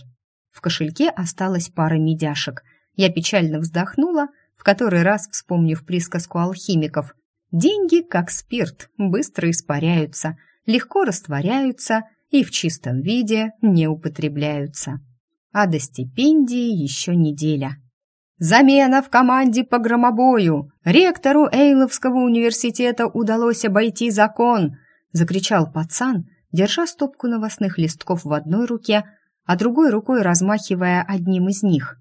В кошельке осталась пара медяшек. Я печально вздохнула, в который раз вспомнив присказку алхимиков. Деньги, как спирт, быстро испаряются, легко растворяются и в чистом виде не употребляются. А до стипендии еще неделя. «Замена в команде по громобою! Ректору Эйловского университета удалось обойти закон!» — закричал пацан, держа стопку новостных листков в одной руке, а другой рукой размахивая одним из них.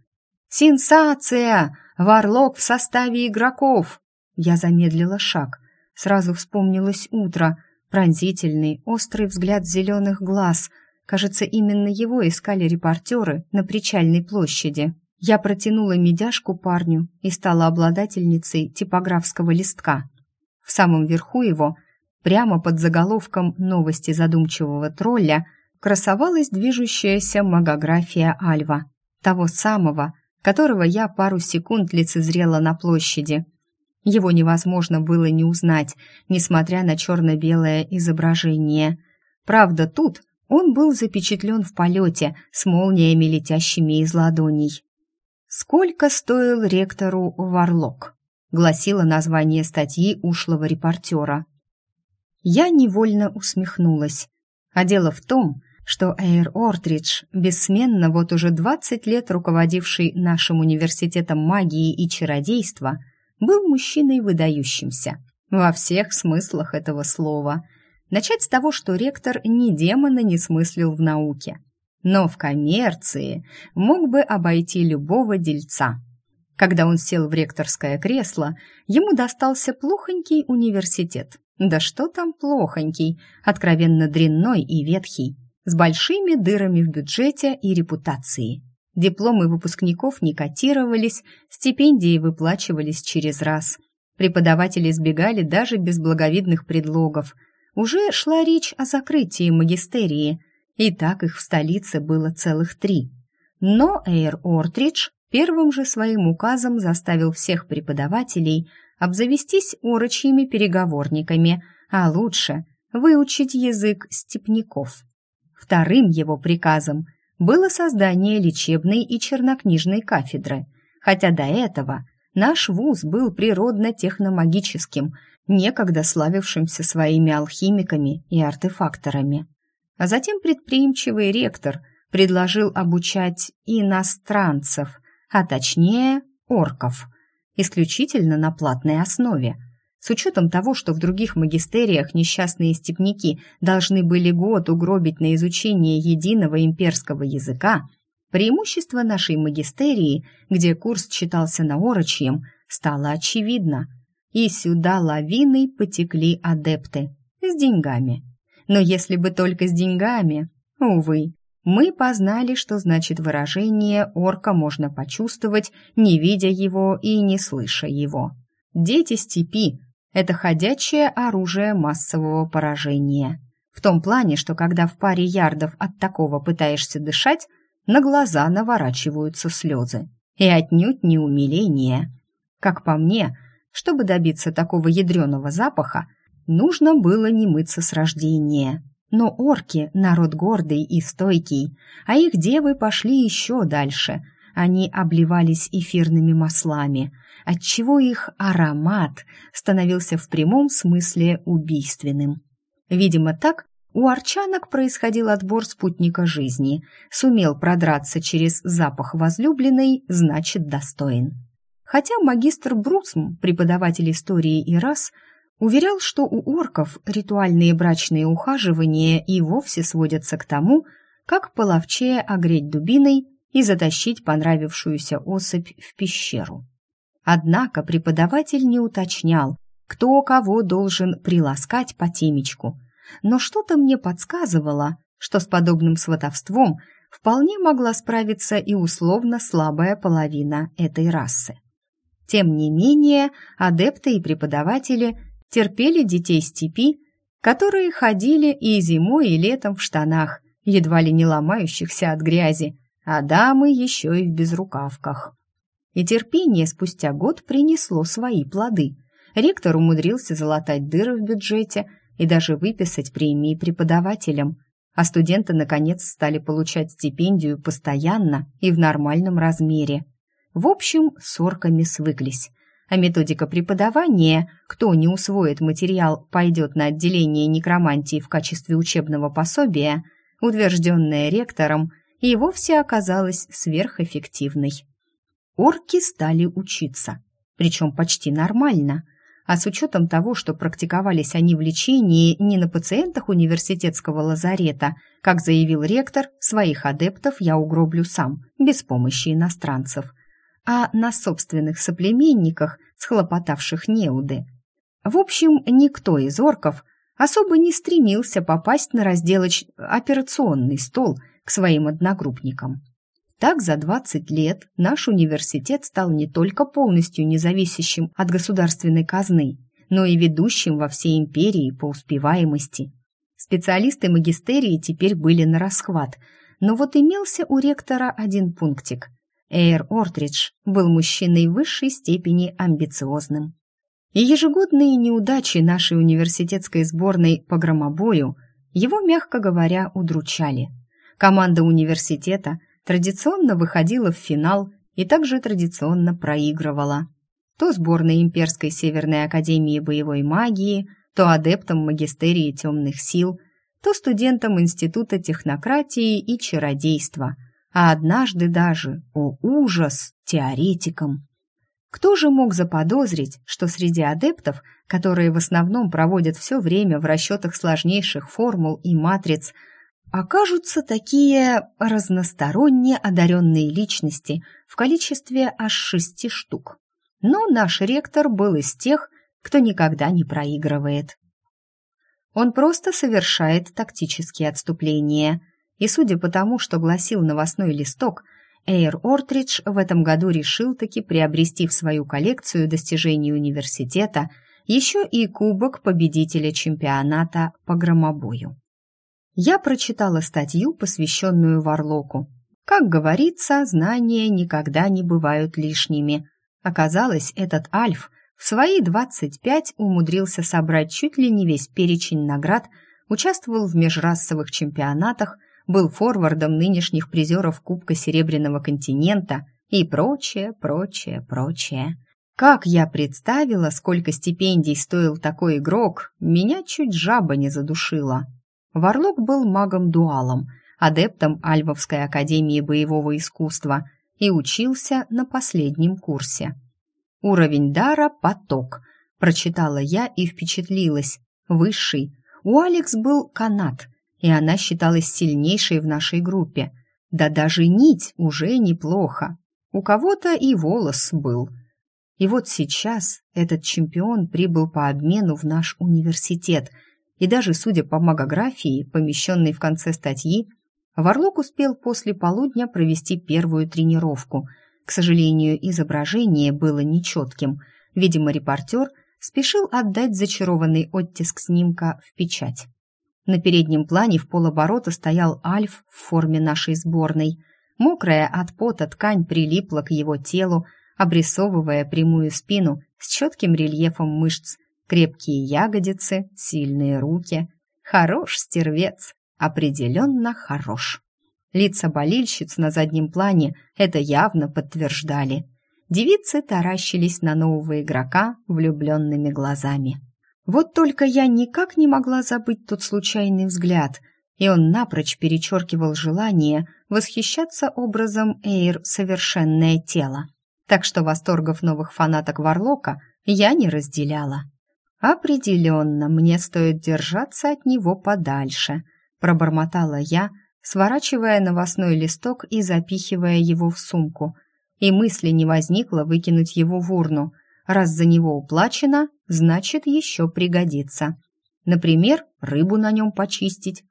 «Сенсация! Варлок в составе игроков!» Я замедлила шаг. Сразу вспомнилось утро. Пронзительный, острый взгляд зеленых глаз. Кажется, именно его искали репортеры на причальной площади. Я протянула медяшку парню и стала обладательницей типографского листка. В самом верху его, прямо под заголовком «Новости задумчивого тролля», красовалась движущаяся магография Альва, того самого, которого я пару секунд лицезрела на площади. Его невозможно было не узнать, несмотря на черно-белое изображение. Правда, тут он был запечатлен в полете с молниями, летящими из ладоней. «Сколько стоил ректору Варлок?» — гласило название статьи ушлого репортера. Я невольно усмехнулась. А дело в том, что Эйр Ортридж, бессменно вот уже 20 лет руководивший нашим университетом магии и чародейства, был мужчиной выдающимся во всех смыслах этого слова. Начать с того, что ректор ни демона не смыслил в науке. но в коммерции мог бы обойти любого дельца. Когда он сел в ректорское кресло, ему достался плохонький университет. Да что там плохонький, откровенно дрянной и ветхий, с большими дырами в бюджете и репутации. Дипломы выпускников не котировались, стипендии выплачивались через раз. Преподаватели сбегали даже без благовидных предлогов. Уже шла речь о закрытии магистерии, и так их в столице было целых три. Но Эйр Ортридж первым же своим указом заставил всех преподавателей обзавестись орочьими переговорниками, а лучше выучить язык степняков. Вторым его приказом было создание лечебной и чернокнижной кафедры, хотя до этого наш вуз был природно-техномагическим, некогда славившимся своими алхимиками и артефакторами. А затем предприимчивый ректор предложил обучать иностранцев, а точнее орков, исключительно на платной основе. С учетом того, что в других магистериях несчастные степняки должны были год угробить на изучение единого имперского языка, преимущество нашей магистерии, где курс читался на орочьем, стало очевидно. И сюда лавиной потекли адепты с деньгами. Но если бы только с деньгами, увы, мы познали, что значит выражение «орка» можно почувствовать, не видя его и не слыша его. Дети степи – это ходячее оружие массового поражения. В том плане, что когда в паре ярдов от такого пытаешься дышать, на глаза наворачиваются слезы. И отнюдь не умиление. Как по мне, чтобы добиться такого ядреного запаха, нужно было не мыться с рождения. Но орки – народ гордый и стойкий, а их девы пошли еще дальше. Они обливались эфирными маслами, отчего их аромат становился в прямом смысле убийственным. Видимо, так у арчанок происходил отбор спутника жизни. Сумел продраться через запах возлюбленной, значит, достоин. Хотя магистр Брусм, преподаватель истории и рас – уверял, что у орков ритуальные брачные ухаживания и вовсе сводятся к тому, как половчее огреть дубиной и затащить понравившуюся особь в пещеру. Однако преподаватель не уточнял, кто кого должен приласкать по темечку, но что-то мне подсказывало, что с подобным сватовством вполне могла справиться и условно слабая половина этой расы. Тем не менее, адепты и преподаватели терпели детей степи, которые ходили и зимой, и летом в штанах, едва ли не ломающихся от грязи, а дамы еще и в безрукавках. И терпение спустя год принесло свои плоды. Ректор умудрился залатать дыры в бюджете и даже выписать премии преподавателям, а студенты, наконец, стали получать стипендию постоянно и в нормальном размере. В общем, с орками свыклись а методика преподавания «Кто не усвоит материал, пойдет на отделение некромантии в качестве учебного пособия», утвержденная ректором, и вовсе оказалась сверхэффективной. Орки стали учиться, причем почти нормально, а с учетом того, что практиковались они в лечении не на пациентах университетского лазарета, как заявил ректор, своих адептов я угроблю сам, без помощи иностранцев – а на собственных соплеменниках, схлопотавших неуды. В общем, никто из орков особо не стремился попасть на разделоч операционный стол к своим одногруппникам. Так за 20 лет наш университет стал не только полностью независящим от государственной казны, но и ведущим во всей империи по успеваемости. Специалисты магистерии теперь были на расхват, но вот имелся у ректора один пунктик. Эйр Ортридж был мужчиной высшей степени амбициозным. И ежегодные неудачи нашей университетской сборной по громобою его, мягко говоря, удручали. Команда университета традиционно выходила в финал и также традиционно проигрывала. То сборной Имперской Северной Академии Боевой Магии, то адептам Магистерии Темных Сил, то студентам Института Технократии и Чародейства – а однажды даже, о ужас, теоретиком. Кто же мог заподозрить, что среди адептов, которые в основном проводят все время в расчетах сложнейших формул и матриц, окажутся такие разносторонне одаренные личности в количестве аж шести штук. Но наш ректор был из тех, кто никогда не проигрывает. Он просто совершает тактические отступления. И судя по тому, что гласил новостной листок, Эйр Ортридж в этом году решил таки приобрести в свою коллекцию достижений университета еще и кубок победителя чемпионата по громобою. Я прочитала статью, посвященную Варлоку. Как говорится, знания никогда не бывают лишними. Оказалось, этот Альф в свои 25 умудрился собрать чуть ли не весь перечень наград, участвовал в межрасовых чемпионатах, был форвардом нынешних призеров Кубка Серебряного континента и прочее, прочее, прочее. Как я представила, сколько стипендий стоил такой игрок, меня чуть жаба не задушила. Варлок был магом-дуалом, адептом Альвовской академии боевого искусства и учился на последнем курсе. Уровень дара – поток. Прочитала я и впечатлилась. Высший. У Алекс был канат, и она считалась сильнейшей в нашей группе. Да даже нить уже неплохо. У кого-то и волос был. И вот сейчас этот чемпион прибыл по обмену в наш университет, и даже судя по магографии, помещенной в конце статьи, Варлок успел после полудня провести первую тренировку – к сожалению, изображение было нечетким. Видимо, репортер спешил отдать зачарованный оттиск снимка в печать. На переднем плане в полоборота стоял Альф в форме нашей сборной. Мокрая от пота ткань прилипла к его телу, обрисовывая прямую спину с четким рельефом мышц, крепкие ягодицы, сильные руки. Хорош стервец, определенно хорош. Лица болельщиц на заднем плане это явно подтверждали. Девицы таращились на нового игрока влюбленными глазами. Вот только я никак не могла забыть тот случайный взгляд, и он напрочь перечеркивал желание восхищаться образом Эйр «Совершенное тело». Так что восторгов новых фанаток Варлока я не разделяла. «Определенно, мне стоит держаться от него подальше», — пробормотала я, — сворачивая новостной листок и запихивая его в сумку. И мысли не возникло выкинуть его в урну. Раз за него уплачено, значит, еще пригодится. Например, рыбу на нем почистить.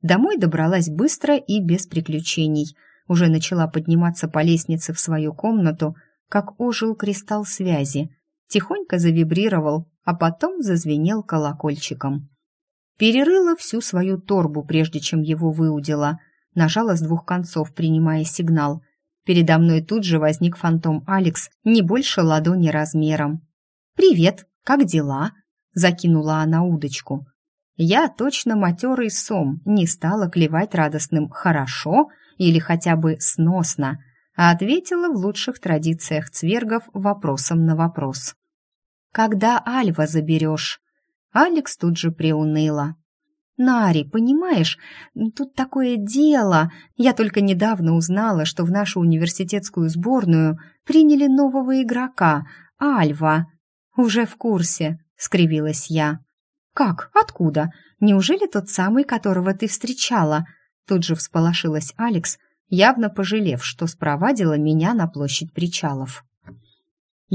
Домой добралась быстро и без приключений. Уже начала подниматься по лестнице в свою комнату, как ожил кристалл связи. Тихонько завибрировал, а потом зазвенел колокольчиком. Перерыла всю свою торбу, прежде чем его выудила. Нажала с двух концов, принимая сигнал. Передо мной тут же возник фантом Алекс, не больше ладони размером. «Привет, как дела?» — закинула она удочку. Я точно матерый сом, не стала клевать радостным «хорошо» или хотя бы «сносно», а ответила в лучших традициях цвергов вопросом на вопрос. «Когда Альва заберешь?» Алекс тут же приуныла. «Нари, понимаешь, тут такое дело. Я только недавно узнала, что в нашу университетскую сборную приняли нового игрока, Альва. Уже в курсе», — скривилась я. «Как? Откуда? Неужели тот самый, которого ты встречала?» Тут же всполошилась Алекс, явно пожалев, что спровадила меня на площадь причалов.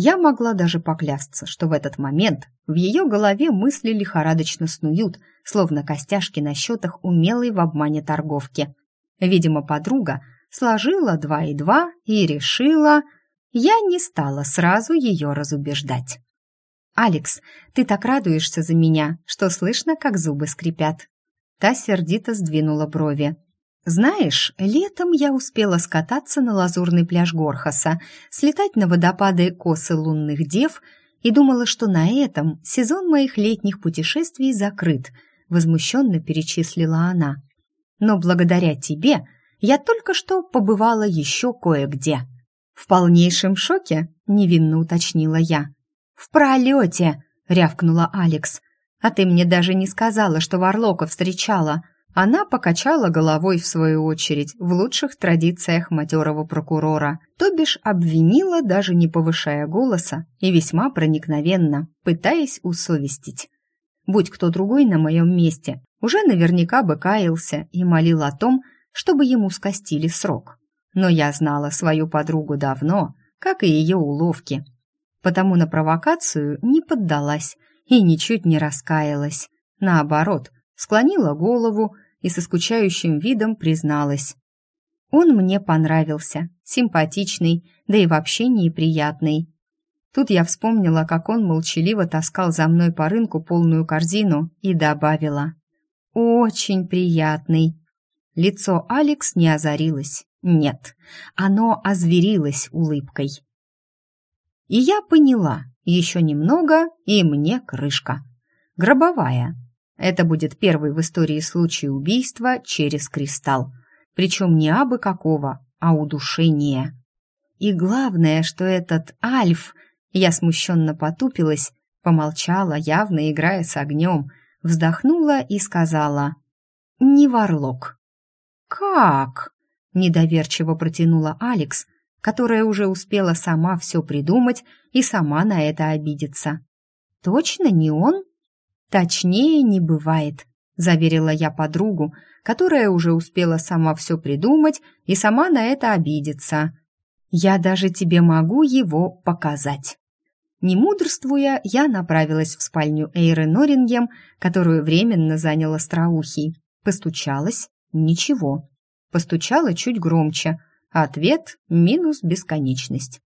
Я могла даже поклясться, что в этот момент в ее голове мысли лихорадочно снуют, словно костяшки на счетах умелой в обмане торговки. Видимо, подруга сложила два и два и решила... Я не стала сразу ее разубеждать. «Алекс, ты так радуешься за меня, что слышно, как зубы скрипят». Та сердито сдвинула брови. Знаешь, летом я успела скататься на лазурный пляж Горхаса, слетать на водопады косы лунных дев и думала, что на этом сезон моих летних путешествий закрыт, возмущенно перечислила она. Но благодаря тебе я только что побывала еще кое-где. В полнейшем шоке, невинно уточнила я. В пролете, рявкнула Алекс. А ты мне даже не сказала, что Варлока встречала. Она покачала головой в свою очередь в лучших традициях матерого прокурора, то бишь обвинила, даже не повышая голоса, и весьма проникновенно, пытаясь усовестить. Будь кто другой на моем месте, уже наверняка бы каялся и молил о том, чтобы ему скостили срок. Но я знала свою подругу давно, как и ее уловки, потому на провокацию не поддалась и ничуть не раскаялась. Наоборот, склонила голову и со скучающим видом призналась. Он мне понравился, симпатичный, да и в общении приятный. Тут я вспомнила, как он молчаливо таскал за мной по рынку полную корзину и добавила. «Очень приятный». Лицо Алекс не озарилось. Нет, оно озверилось улыбкой. И я поняла, еще немного, и мне крышка. Гробовая. Это будет первый в истории случай убийства через кристалл. Причем не абы какого, а удушения. И главное, что этот Альф... Я смущенно потупилась, помолчала, явно играя с огнем, вздохнула и сказала «Не варлок». «Как?» — недоверчиво протянула Алекс, которая уже успела сама все придумать и сама на это обидеться. «Точно не он?» «Точнее не бывает», — заверила я подругу, которая уже успела сама все придумать и сама на это обидеться. «Я даже тебе могу его показать». Не мудрствуя, я направилась в спальню Эйры Норингем, которую временно занял Остроухий. Постучалась — ничего. Постучала чуть громче. Ответ — минус бесконечность.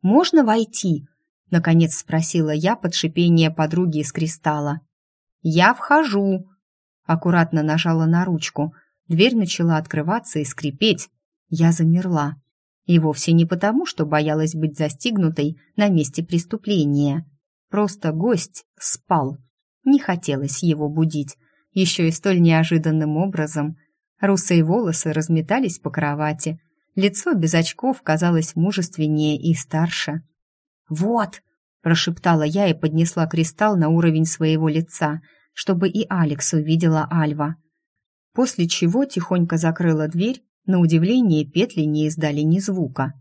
«Можно войти?» — наконец спросила я под шипение подруги из кристалла. «Я вхожу!» Аккуратно нажала на ручку. Дверь начала открываться и скрипеть. Я замерла. И вовсе не потому, что боялась быть застигнутой на месте преступления. Просто гость спал. Не хотелось его будить. Еще и столь неожиданным образом. Русые волосы разметались по кровати. Лицо без очков казалось мужественнее и старше. «Вот!» – прошептала я и поднесла кристалл на уровень своего лица, чтобы и Алекс увидела Альва. После чего тихонько закрыла дверь на удивление петли не издали ни звука.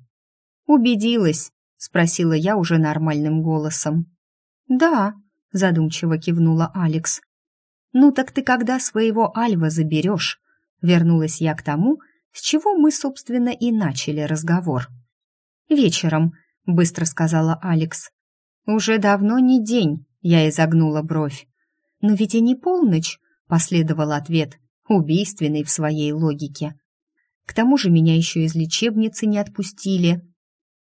«Убедилась?» — спросила я уже нормальным голосом. «Да», — задумчиво кивнула Алекс. «Ну так ты когда своего Альва заберешь?» Вернулась я к тому, с чего мы, собственно, и начали разговор. «Вечером», — быстро сказала Алекс. «Уже давно не день», — я изогнула бровь. «Но ведь и не полночь», — последовал ответ, убийственный в своей логике. К тому же меня еще из лечебницы не отпустили.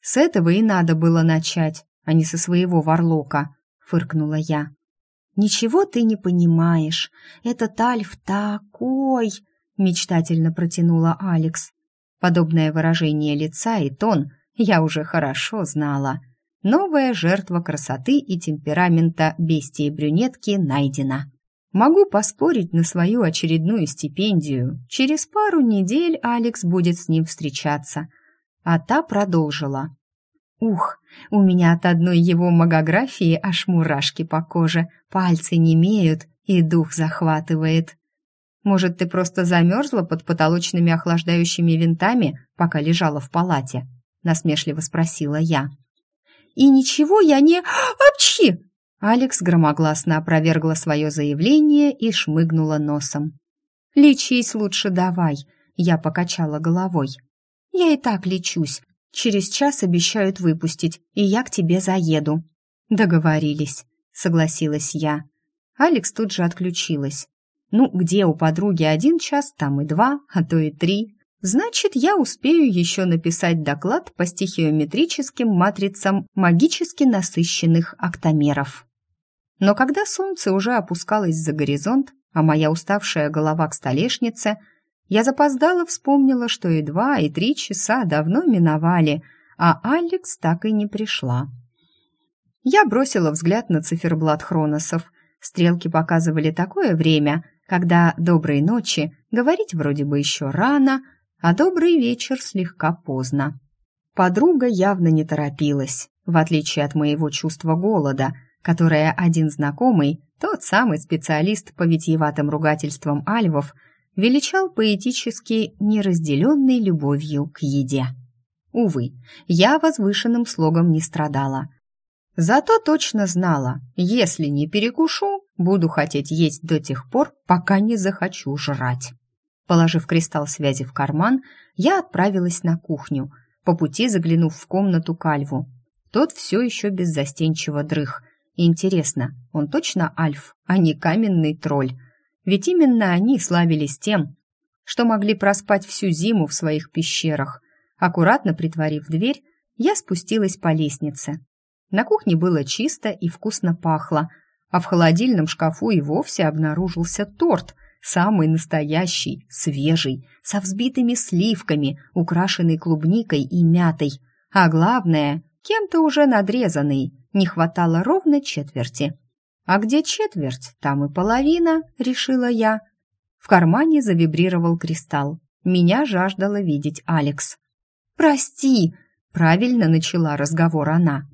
С этого и надо было начать, а не со своего варлока, фыркнула я. Ничего ты не понимаешь. Этот Альф такой, мечтательно протянула Алекс. Подобное выражение лица и тон я уже хорошо знала. Новая жертва красоты и темперамента бестии-брюнетки найдена. Могу поспорить на свою очередную стипендию. Через пару недель Алекс будет с ним встречаться. А та продолжила. Ух, у меня от одной его магографии аж мурашки по коже, пальцы немеют и дух захватывает. Может, ты просто замерзла под потолочными охлаждающими винтами, пока лежала в палате? Насмешливо спросила я. И ничего я не... Апчхи! Алекс громогласно опровергла свое заявление и шмыгнула носом. «Лечись лучше давай», — я покачала головой. «Я и так лечусь. Через час обещают выпустить, и я к тебе заеду». «Договорились», — согласилась я. Алекс тут же отключилась. «Ну, где у подруги один час, там и два, а то и три. Значит, я успею еще написать доклад по стихиометрическим матрицам магически насыщенных октомеров». Но когда солнце уже опускалось за горизонт, а моя уставшая голова к столешнице, я запоздала вспомнила, что и два, и три часа давно миновали, а Алекс так и не пришла. Я бросила взгляд на циферблат хроносов. Стрелки показывали такое время, когда «доброй ночи» говорить вроде бы еще рано, а «добрый вечер» слегка поздно. Подруга явно не торопилась, в отличие от моего чувства голода – которое один знакомый, тот самый специалист по витиеватым ругательствам альвов, величал поэтически неразделенной любовью к еде. Увы, я возвышенным слогом не страдала. Зато точно знала, если не перекушу, Буду хотеть есть до тех пор, пока не захочу жрать. Положив кристалл связи в карман, я отправилась на кухню, по пути заглянув в комнату Кальву. Тот все еще беззастенчиво дрых. Интересно, он точно альф, а не каменный тролль? Ведь именно они славились тем, что могли проспать всю зиму в своих пещерах. Аккуратно притворив дверь, я спустилась по лестнице. На кухне было чисто и вкусно пахло, а в холодильном шкафу и вовсе обнаружился торт, самый настоящий, свежий, со взбитыми сливками, украшенный клубникой и мятой. А главное, кем-то уже надрезанный, не хватало ровно четверти. А где четверть, там и половина, решила я. В кармане завибрировал кристалл. Меня жаждала видеть Алекс. «Прости!» — правильно начала разговор она.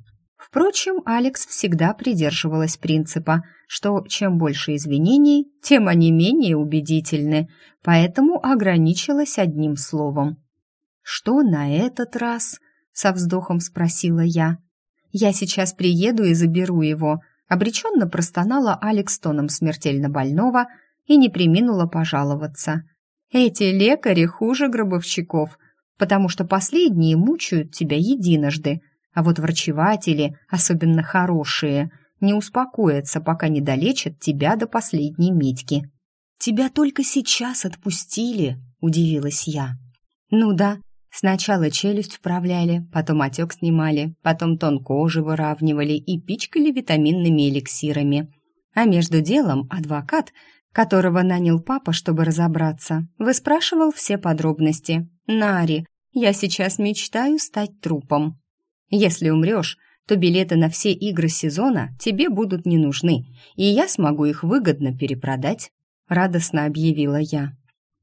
Впрочем, Алекс всегда придерживалась принципа, что чем больше извинений, тем они менее убедительны, поэтому ограничилась одним словом. «Что на этот раз?» — со вздохом спросила я. «Я сейчас приеду и заберу его», — обреченно простонала Алекс тоном смертельно больного и не приминула пожаловаться. «Эти лекари хуже гробовщиков, потому что последние мучают тебя единожды, а вот врачеватели, особенно хорошие, не успокоятся, пока не долечат тебя до последней медьки. «Тебя только сейчас отпустили», — удивилась я. «Ну да, сначала челюсть вправляли, потом отек снимали, потом тон кожи выравнивали и пичкали витаминными эликсирами. А между делом адвокат, которого нанял папа, чтобы разобраться, выспрашивал все подробности. «Нари, я сейчас мечтаю стать трупом». Если умрешь, то билеты на все игры сезона тебе будут не нужны, и я смогу их выгодно перепродать», — радостно объявила я.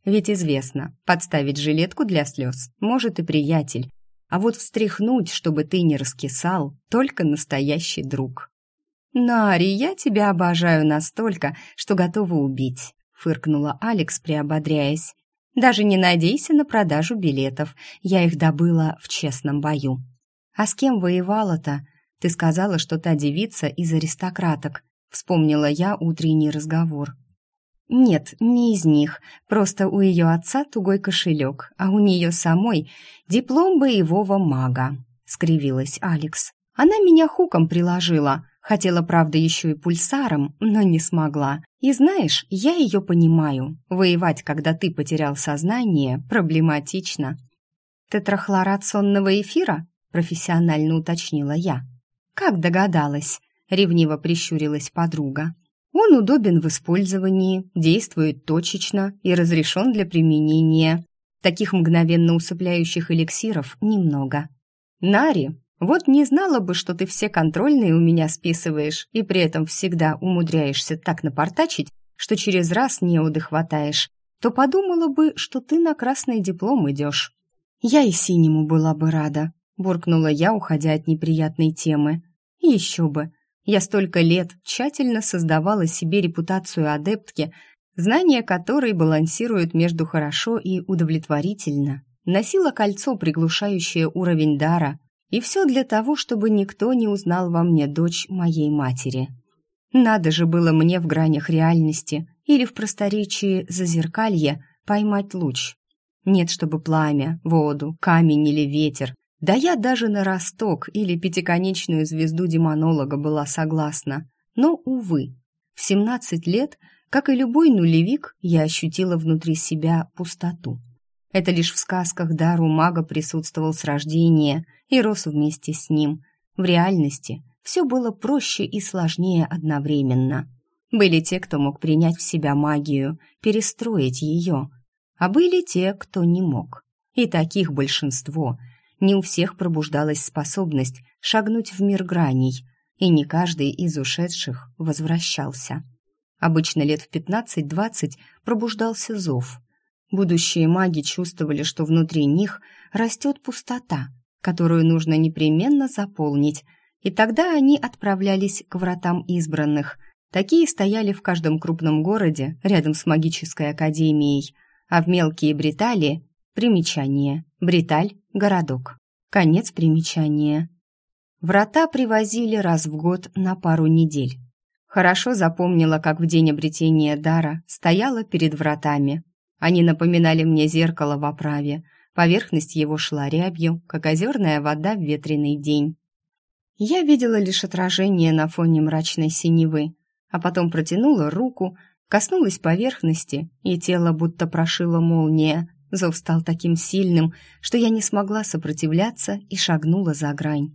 «Ведь известно, подставить жилетку для слез может и приятель, а вот встряхнуть, чтобы ты не раскисал, только настоящий друг». «Нари, я тебя обожаю настолько, что готова убить», — фыркнула Алекс, приободряясь. «Даже не надейся на продажу билетов, я их добыла в честном бою». «А с кем воевала-то? Ты сказала, что та девица из аристократок», — вспомнила я утренний разговор. «Нет, не из них. Просто у ее отца тугой кошелек, а у нее самой диплом боевого мага», — скривилась Алекс. «Она меня хуком приложила. Хотела, правда, еще и пульсаром, но не смогла. И знаешь, я ее понимаю. Воевать, когда ты потерял сознание, проблематично». «Тетрахлорат сонного эфира?» Профессионально уточнила я. Как догадалась, ревниво прищурилась подруга. Он удобен в использовании, действует точечно и разрешен для применения. Таких мгновенно усыпляющих эликсиров немного. Нари, вот не знала бы, что ты все контрольные у меня списываешь и при этом всегда умудряешься так напортачить, что через раз неуды хватаешь, то подумала бы, что ты на красный диплом идешь. Я и синему была бы рада, буркнула я, уходя от неприятной темы. Еще бы. Я столько лет тщательно создавала себе репутацию адептки, знание которой балансирует между хорошо и удовлетворительно. Носила кольцо, приглушающее уровень дара, и все для того, чтобы никто не узнал во мне дочь моей матери. Надо же было мне в гранях реальности или в просторечии зазеркалье поймать луч. Нет, чтобы пламя, воду, камень или ветер да я даже на росток или пятиконечную звезду демонолога была согласна. Но, увы, в 17 лет, как и любой нулевик, я ощутила внутри себя пустоту. Это лишь в сказках дару мага присутствовал с рождения и рос вместе с ним. В реальности все было проще и сложнее одновременно. Были те, кто мог принять в себя магию, перестроить ее, а были те, кто не мог. И таких большинство – не у всех пробуждалась способность шагнуть в мир граней, и не каждый из ушедших возвращался. Обычно лет в 15-20 пробуждался зов. Будущие маги чувствовали, что внутри них растет пустота, которую нужно непременно заполнить, и тогда они отправлялись к вратам избранных. Такие стояли в каждом крупном городе рядом с магической академией, а в мелкие Бриталии Примечание. Бриталь – городок. Конец примечания. Врата привозили раз в год на пару недель. Хорошо запомнила, как в день обретения дара стояла перед вратами. Они напоминали мне зеркало в оправе. Поверхность его шла рябью, как озерная вода в ветреный день. Я видела лишь отражение на фоне мрачной синевы, а потом протянула руку, коснулась поверхности, и тело будто прошила молния. Зов стал таким сильным, что я не смогла сопротивляться и шагнула за грань.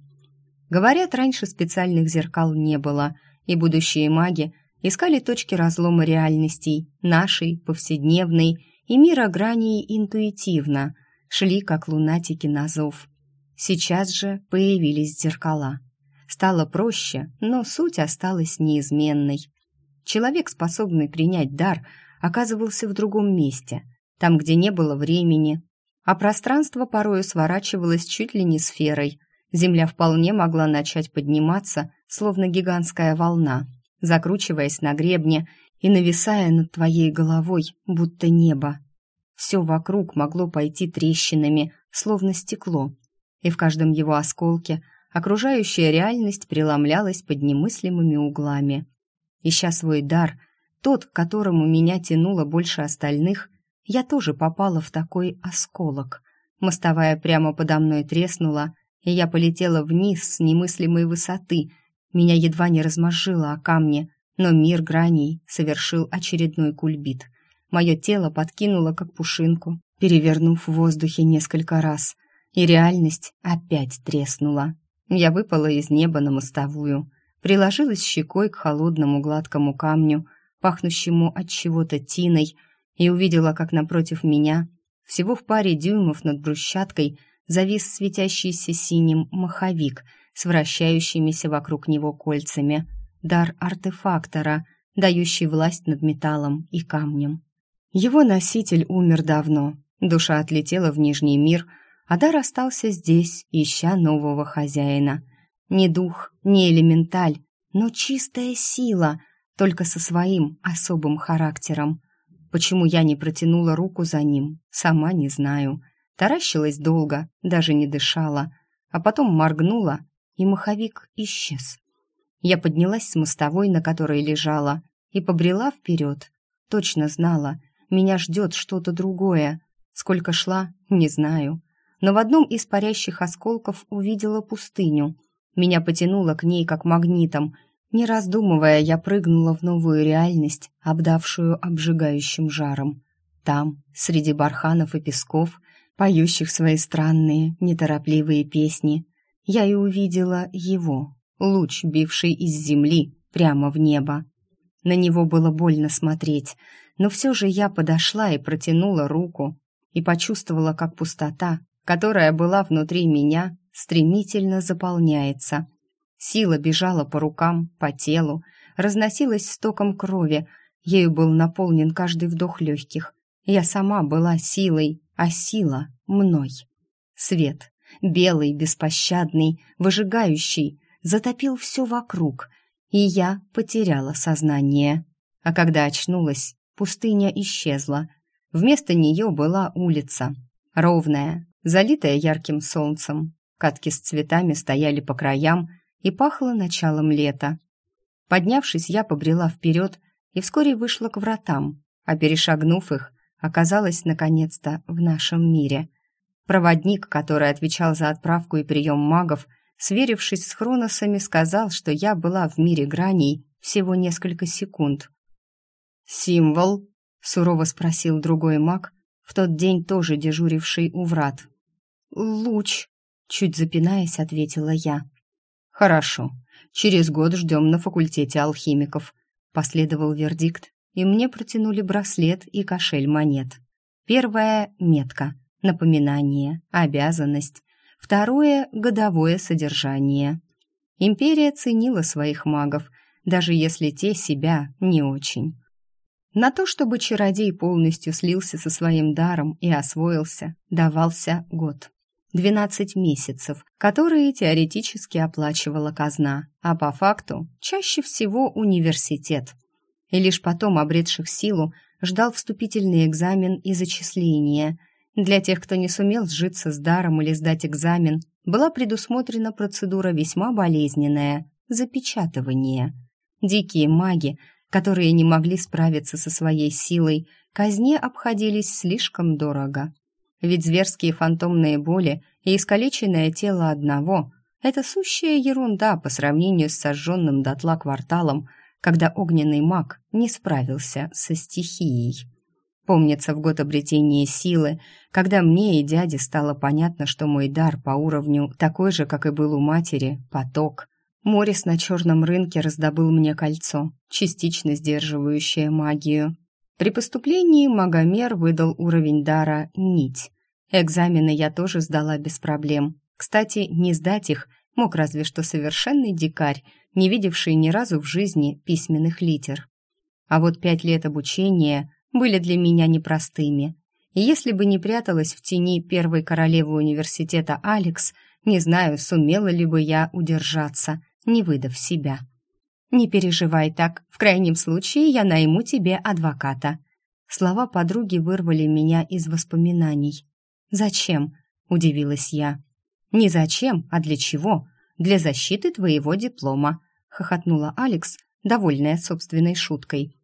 Говорят, раньше специальных зеркал не было, и будущие маги искали точки разлома реальностей, нашей, повседневной, и мира граней интуитивно, шли как лунатики на зов. Сейчас же появились зеркала. Стало проще, но суть осталась неизменной. Человек, способный принять дар, оказывался в другом месте — там, где не было времени, а пространство порою сворачивалось чуть ли не сферой. Земля вполне могла начать подниматься, словно гигантская волна, закручиваясь на гребне и нависая над твоей головой, будто небо. Все вокруг могло пойти трещинами, словно стекло, и в каждом его осколке окружающая реальность преломлялась под немыслимыми углами. Ища свой дар, тот, к которому меня тянуло больше остальных, я тоже попала в такой осколок. Мостовая прямо подо мной треснула, и я полетела вниз с немыслимой высоты. Меня едва не размозжило о камне, но мир граней совершил очередной кульбит. Мое тело подкинуло как пушинку, перевернув в воздухе несколько раз, и реальность опять треснула. Я выпала из неба на мостовую, приложилась щекой к холодному гладкому камню, пахнущему от чего-то тиной, и увидела, как напротив меня, всего в паре дюймов над брусчаткой, завис светящийся синим маховик с вращающимися вокруг него кольцами. Дар артефактора, дающий власть над металлом и камнем. Его носитель умер давно, душа отлетела в Нижний мир, а дар остался здесь, ища нового хозяина. Не дух, не элементаль, но чистая сила, только со своим особым характером. Почему я не протянула руку за ним, сама не знаю. Таращилась долго, даже не дышала, а потом моргнула, и маховик исчез. Я поднялась с мостовой, на которой лежала, и побрела вперед. Точно знала, меня ждет что-то другое. Сколько шла, не знаю. Но в одном из парящих осколков увидела пустыню. Меня потянуло к ней как магнитом — не раздумывая, я прыгнула в новую реальность, обдавшую обжигающим жаром. Там, среди барханов и песков, поющих свои странные, неторопливые песни, я и увидела его, луч, бивший из земли прямо в небо. На него было больно смотреть, но все же я подошла и протянула руку и почувствовала, как пустота, которая была внутри меня, стремительно заполняется — Сила бежала по рукам, по телу, разносилась стоком крови. Ею был наполнен каждый вдох легких. Я сама была силой, а сила — мной. Свет, белый, беспощадный, выжигающий, затопил все вокруг, и я потеряла сознание. А когда очнулась, пустыня исчезла. Вместо нее была улица, ровная, залитая ярким солнцем. Катки с цветами стояли по краям, и пахло началом лета. Поднявшись, я побрела вперед и вскоре вышла к вратам, а перешагнув их, оказалась наконец-то в нашем мире. Проводник, который отвечал за отправку и прием магов, сверившись с хроносами, сказал, что я была в мире граней всего несколько секунд. «Символ?» — сурово спросил другой маг, в тот день тоже дежуривший у врат. «Луч», — чуть запинаясь, ответила я. «Хорошо. Через год ждем на факультете алхимиков», — последовал вердикт, и мне протянули браслет и кошель монет. Первая — метка, напоминание, обязанность. Второе — годовое содержание. Империя ценила своих магов, даже если те себя не очень. На то, чтобы чародей полностью слился со своим даром и освоился, давался год. 12 месяцев, которые теоретически оплачивала казна, а по факту чаще всего университет. И лишь потом обретших силу ждал вступительный экзамен и зачисление. Для тех, кто не сумел сжиться с даром или сдать экзамен, была предусмотрена процедура весьма болезненная – запечатывание. Дикие маги, которые не могли справиться со своей силой, казне обходились слишком дорого. Ведь зверские фантомные боли и искалеченное тело одного – это сущая ерунда по сравнению с сожженным дотла кварталом, когда огненный маг не справился со стихией. Помнится, в год обретения силы, когда мне и дяде стало понятно, что мой дар по уровню такой же, как и был у матери, поток. Морис на черном рынке раздобыл мне кольцо, частично сдерживающее магию. При поступлении Магомер выдал уровень дара «Нить». Экзамены я тоже сдала без проблем. Кстати, не сдать их мог разве что совершенный дикарь, не видевший ни разу в жизни письменных литер. А вот пять лет обучения были для меня непростыми. И если бы не пряталась в тени первой королевы университета Алекс, не знаю, сумела ли бы я удержаться, не выдав себя. «Не переживай так, в крайнем случае я найму тебе адвоката». Слова подруги вырвали меня из воспоминаний. «Зачем?» – удивилась я. «Не зачем, а для чего? Для защиты твоего диплома», – хохотнула Алекс, довольная собственной шуткой.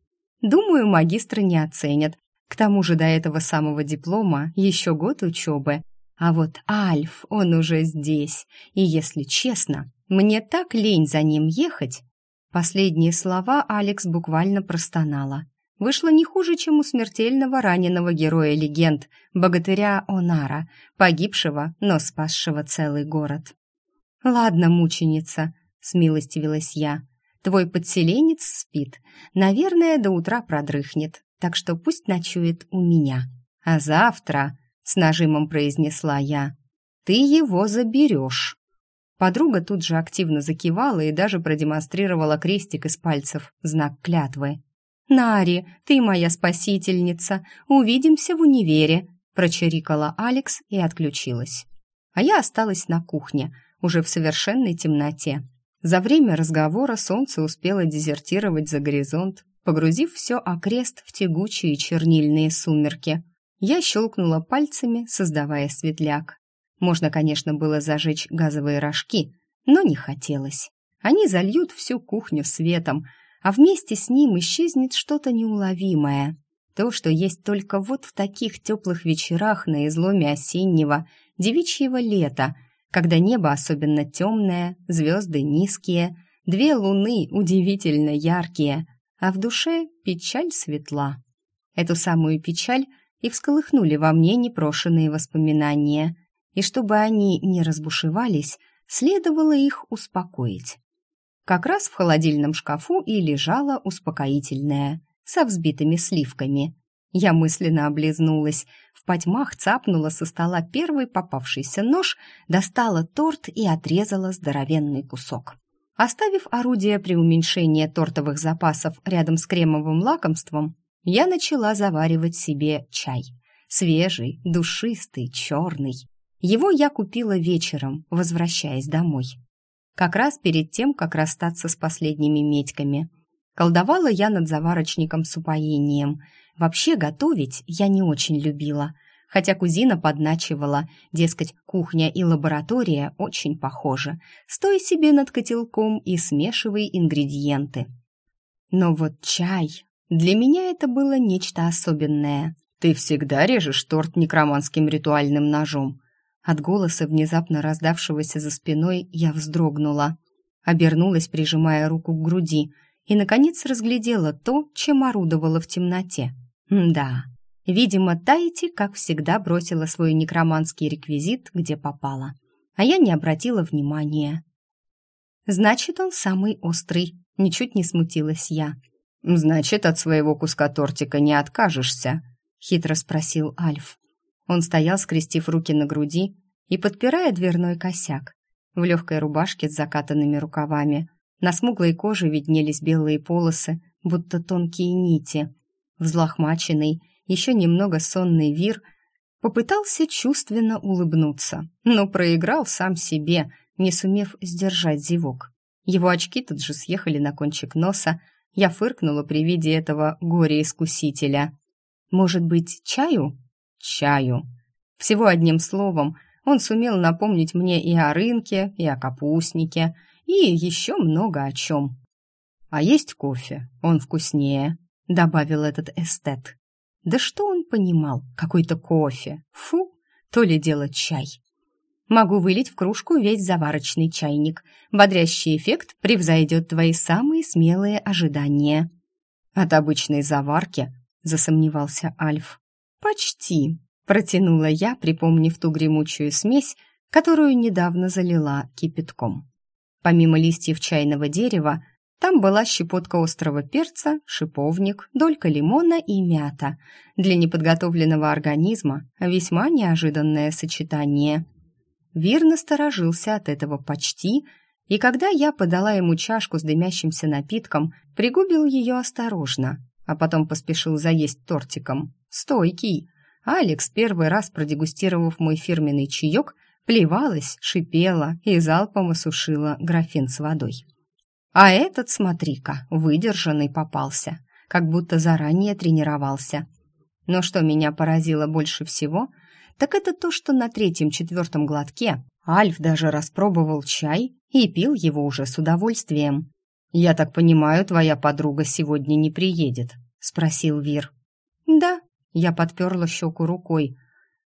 Думаю, магистры не оценят. К тому же до этого самого диплома еще год учебы. А вот Альф, он уже здесь. И если честно, мне так лень за ним ехать. Последние слова Алекс буквально простонала. Вышло не хуже, чем у смертельного раненого героя легенд, богатыря Онара, погибшего, но спасшего целый город. «Ладно, мученица», — смилостивилась я, Твой подселенец спит. Наверное, до утра продрыхнет, так что пусть ночует у меня. А завтра, с нажимом произнесла я, ты его заберешь. Подруга тут же активно закивала и даже продемонстрировала крестик из пальцев, знак клятвы. «Нари, ты моя спасительница, увидимся в универе», прочирикала Алекс и отключилась. А я осталась на кухне, уже в совершенной темноте. За время разговора солнце успело дезертировать за горизонт, погрузив все окрест в тягучие чернильные сумерки. Я щелкнула пальцами, создавая светляк. Можно, конечно, было зажечь газовые рожки, но не хотелось. Они зальют всю кухню светом, а вместе с ним исчезнет что-то неуловимое. То, что есть только вот в таких теплых вечерах на изломе осеннего, девичьего лета, когда небо особенно темное, звезды низкие, две луны удивительно яркие, а в душе печаль светла. Эту самую печаль и всколыхнули во мне непрошенные воспоминания, и чтобы они не разбушевались, следовало их успокоить. Как раз в холодильном шкафу и лежала успокоительная, со взбитыми сливками. Я мысленно облизнулась, в потьмах цапнула со стола первый попавшийся нож, достала торт и отрезала здоровенный кусок. Оставив орудие при уменьшении тортовых запасов рядом с кремовым лакомством, я начала заваривать себе чай. Свежий, душистый, черный. Его я купила вечером, возвращаясь домой. Как раз перед тем, как расстаться с последними медьками. Колдовала я над заварочником с упоением – Вообще готовить я не очень любила, хотя кузина подначивала, дескать, кухня и лаборатория очень похожи. Стой себе над котелком и смешивай ингредиенты. Но вот чай... Для меня это было нечто особенное. «Ты всегда режешь торт некроманским ритуальным ножом?» От голоса, внезапно раздавшегося за спиной, я вздрогнула. Обернулась, прижимая руку к груди, и, наконец, разглядела то, чем орудовала в темноте. Да, видимо, Тайти, как всегда, бросила свой некроманский реквизит, где попала. А я не обратила внимания. Значит, он самый острый. Ничуть не смутилась я. Значит, от своего куска тортика не откажешься, хитро спросил Альф. Он стоял, скрестив руки на груди и подпирая дверной косяк. В легкой рубашке с закатанными рукавами. На смуглой коже виднелись белые полосы, будто тонкие нити. Взлохмаченный, еще немного сонный Вир попытался чувственно улыбнуться, но проиграл сам себе, не сумев сдержать зевок. Его очки тут же съехали на кончик носа, я фыркнула при виде этого горе-искусителя. «Может быть, чаю?» «Чаю». Всего одним словом, он сумел напомнить мне и о рынке, и о капустнике, и еще много о чем. А есть кофе, он вкуснее, добавил этот эстет. Да что он понимал? Какой-то кофе. Фу, то ли дело чай. Могу вылить в кружку весь заварочный чайник. Бодрящий эффект превзойдет твои самые смелые ожидания. От обычной заварки, засомневался Альф. Почти, протянула я, припомнив ту гремучую смесь, которую недавно залила кипятком. Помимо листьев чайного дерева, там была щепотка острого перца, шиповник, долька лимона и мята. Для неподготовленного организма весьма неожиданное сочетание. Вир насторожился от этого почти, и когда я подала ему чашку с дымящимся напитком, пригубил ее осторожно, а потом поспешил заесть тортиком. Стойкий. Алекс, первый раз продегустировав мой фирменный чаек, плевалась, шипела и залпом осушила графин с водой. А этот, смотри-ка, выдержанный попался, как будто заранее тренировался. Но что меня поразило больше всего, так это то, что на третьем-четвертом глотке Альф даже распробовал чай и пил его уже с удовольствием. «Я так понимаю, твоя подруга сегодня не приедет?» — спросил Вир. «Да», — я подперла щеку рукой,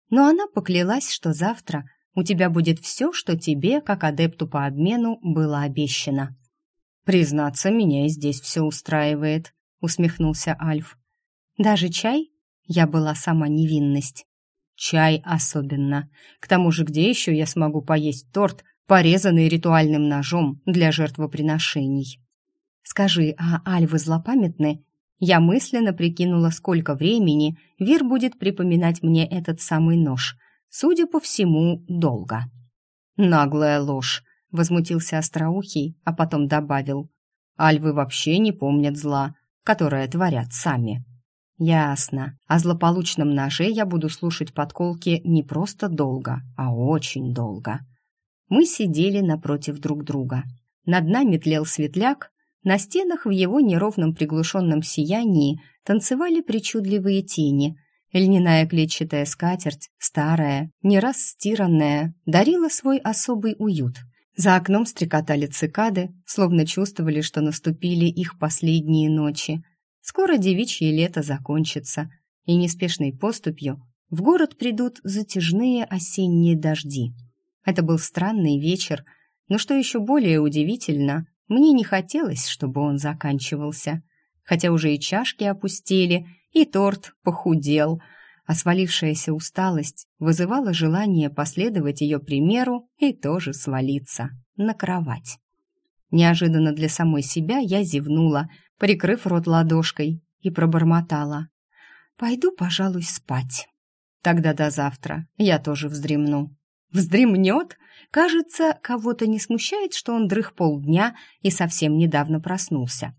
но она поклялась, что завтра у тебя будет все, что тебе, как адепту по обмену, было обещано. «Признаться, меня и здесь все устраивает», — усмехнулся Альф. «Даже чай?» Я была сама невинность. «Чай особенно. К тому же, где еще я смогу поесть торт, порезанный ритуальным ножом для жертвоприношений?» «Скажи, а альвы злопамятны?» Я мысленно прикинула, сколько времени Вир будет припоминать мне этот самый нож. Судя по всему, долго. «Наглая ложь», возмутился Остроухий, а потом добавил. «Альвы вообще не помнят зла, которое творят сами». «Ясно. О злополучном ноже я буду слушать подколки не просто долго, а очень долго». Мы сидели напротив друг друга. Над нами тлел светляк, на стенах в его неровном приглушенном сиянии танцевали причудливые тени. Льняная клетчатая скатерть, старая, не раз стиранная, дарила свой особый уют — за окном стрекотали цикады, словно чувствовали, что наступили их последние ночи. Скоро девичье лето закончится, и неспешной поступью в город придут затяжные осенние дожди. Это был странный вечер, но что еще более удивительно, мне не хотелось, чтобы он заканчивался. Хотя уже и чашки опустели, и торт похудел — а свалившаяся усталость вызывала желание последовать ее примеру и тоже свалиться на кровать. Неожиданно для самой себя я зевнула, прикрыв рот ладошкой, и пробормотала. «Пойду, пожалуй, спать. Тогда до завтра я тоже вздремну». «Вздремнет?» Кажется, кого-то не смущает, что он дрых полдня и совсем недавно проснулся.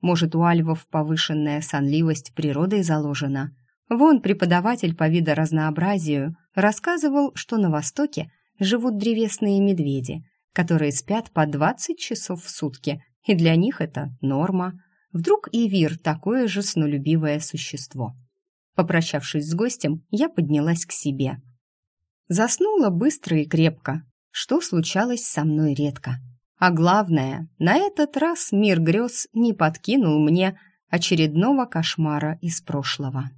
Может, у альвов повышенная сонливость природой заложена – Вон преподаватель по видоразнообразию рассказывал, что на Востоке живут древесные медведи, которые спят по 20 часов в сутки, и для них это норма. Вдруг и Вир такое же снолюбивое существо. Попрощавшись с гостем, я поднялась к себе. Заснула быстро и крепко, что случалось со мной редко. А главное, на этот раз мир грез не подкинул мне очередного кошмара из прошлого.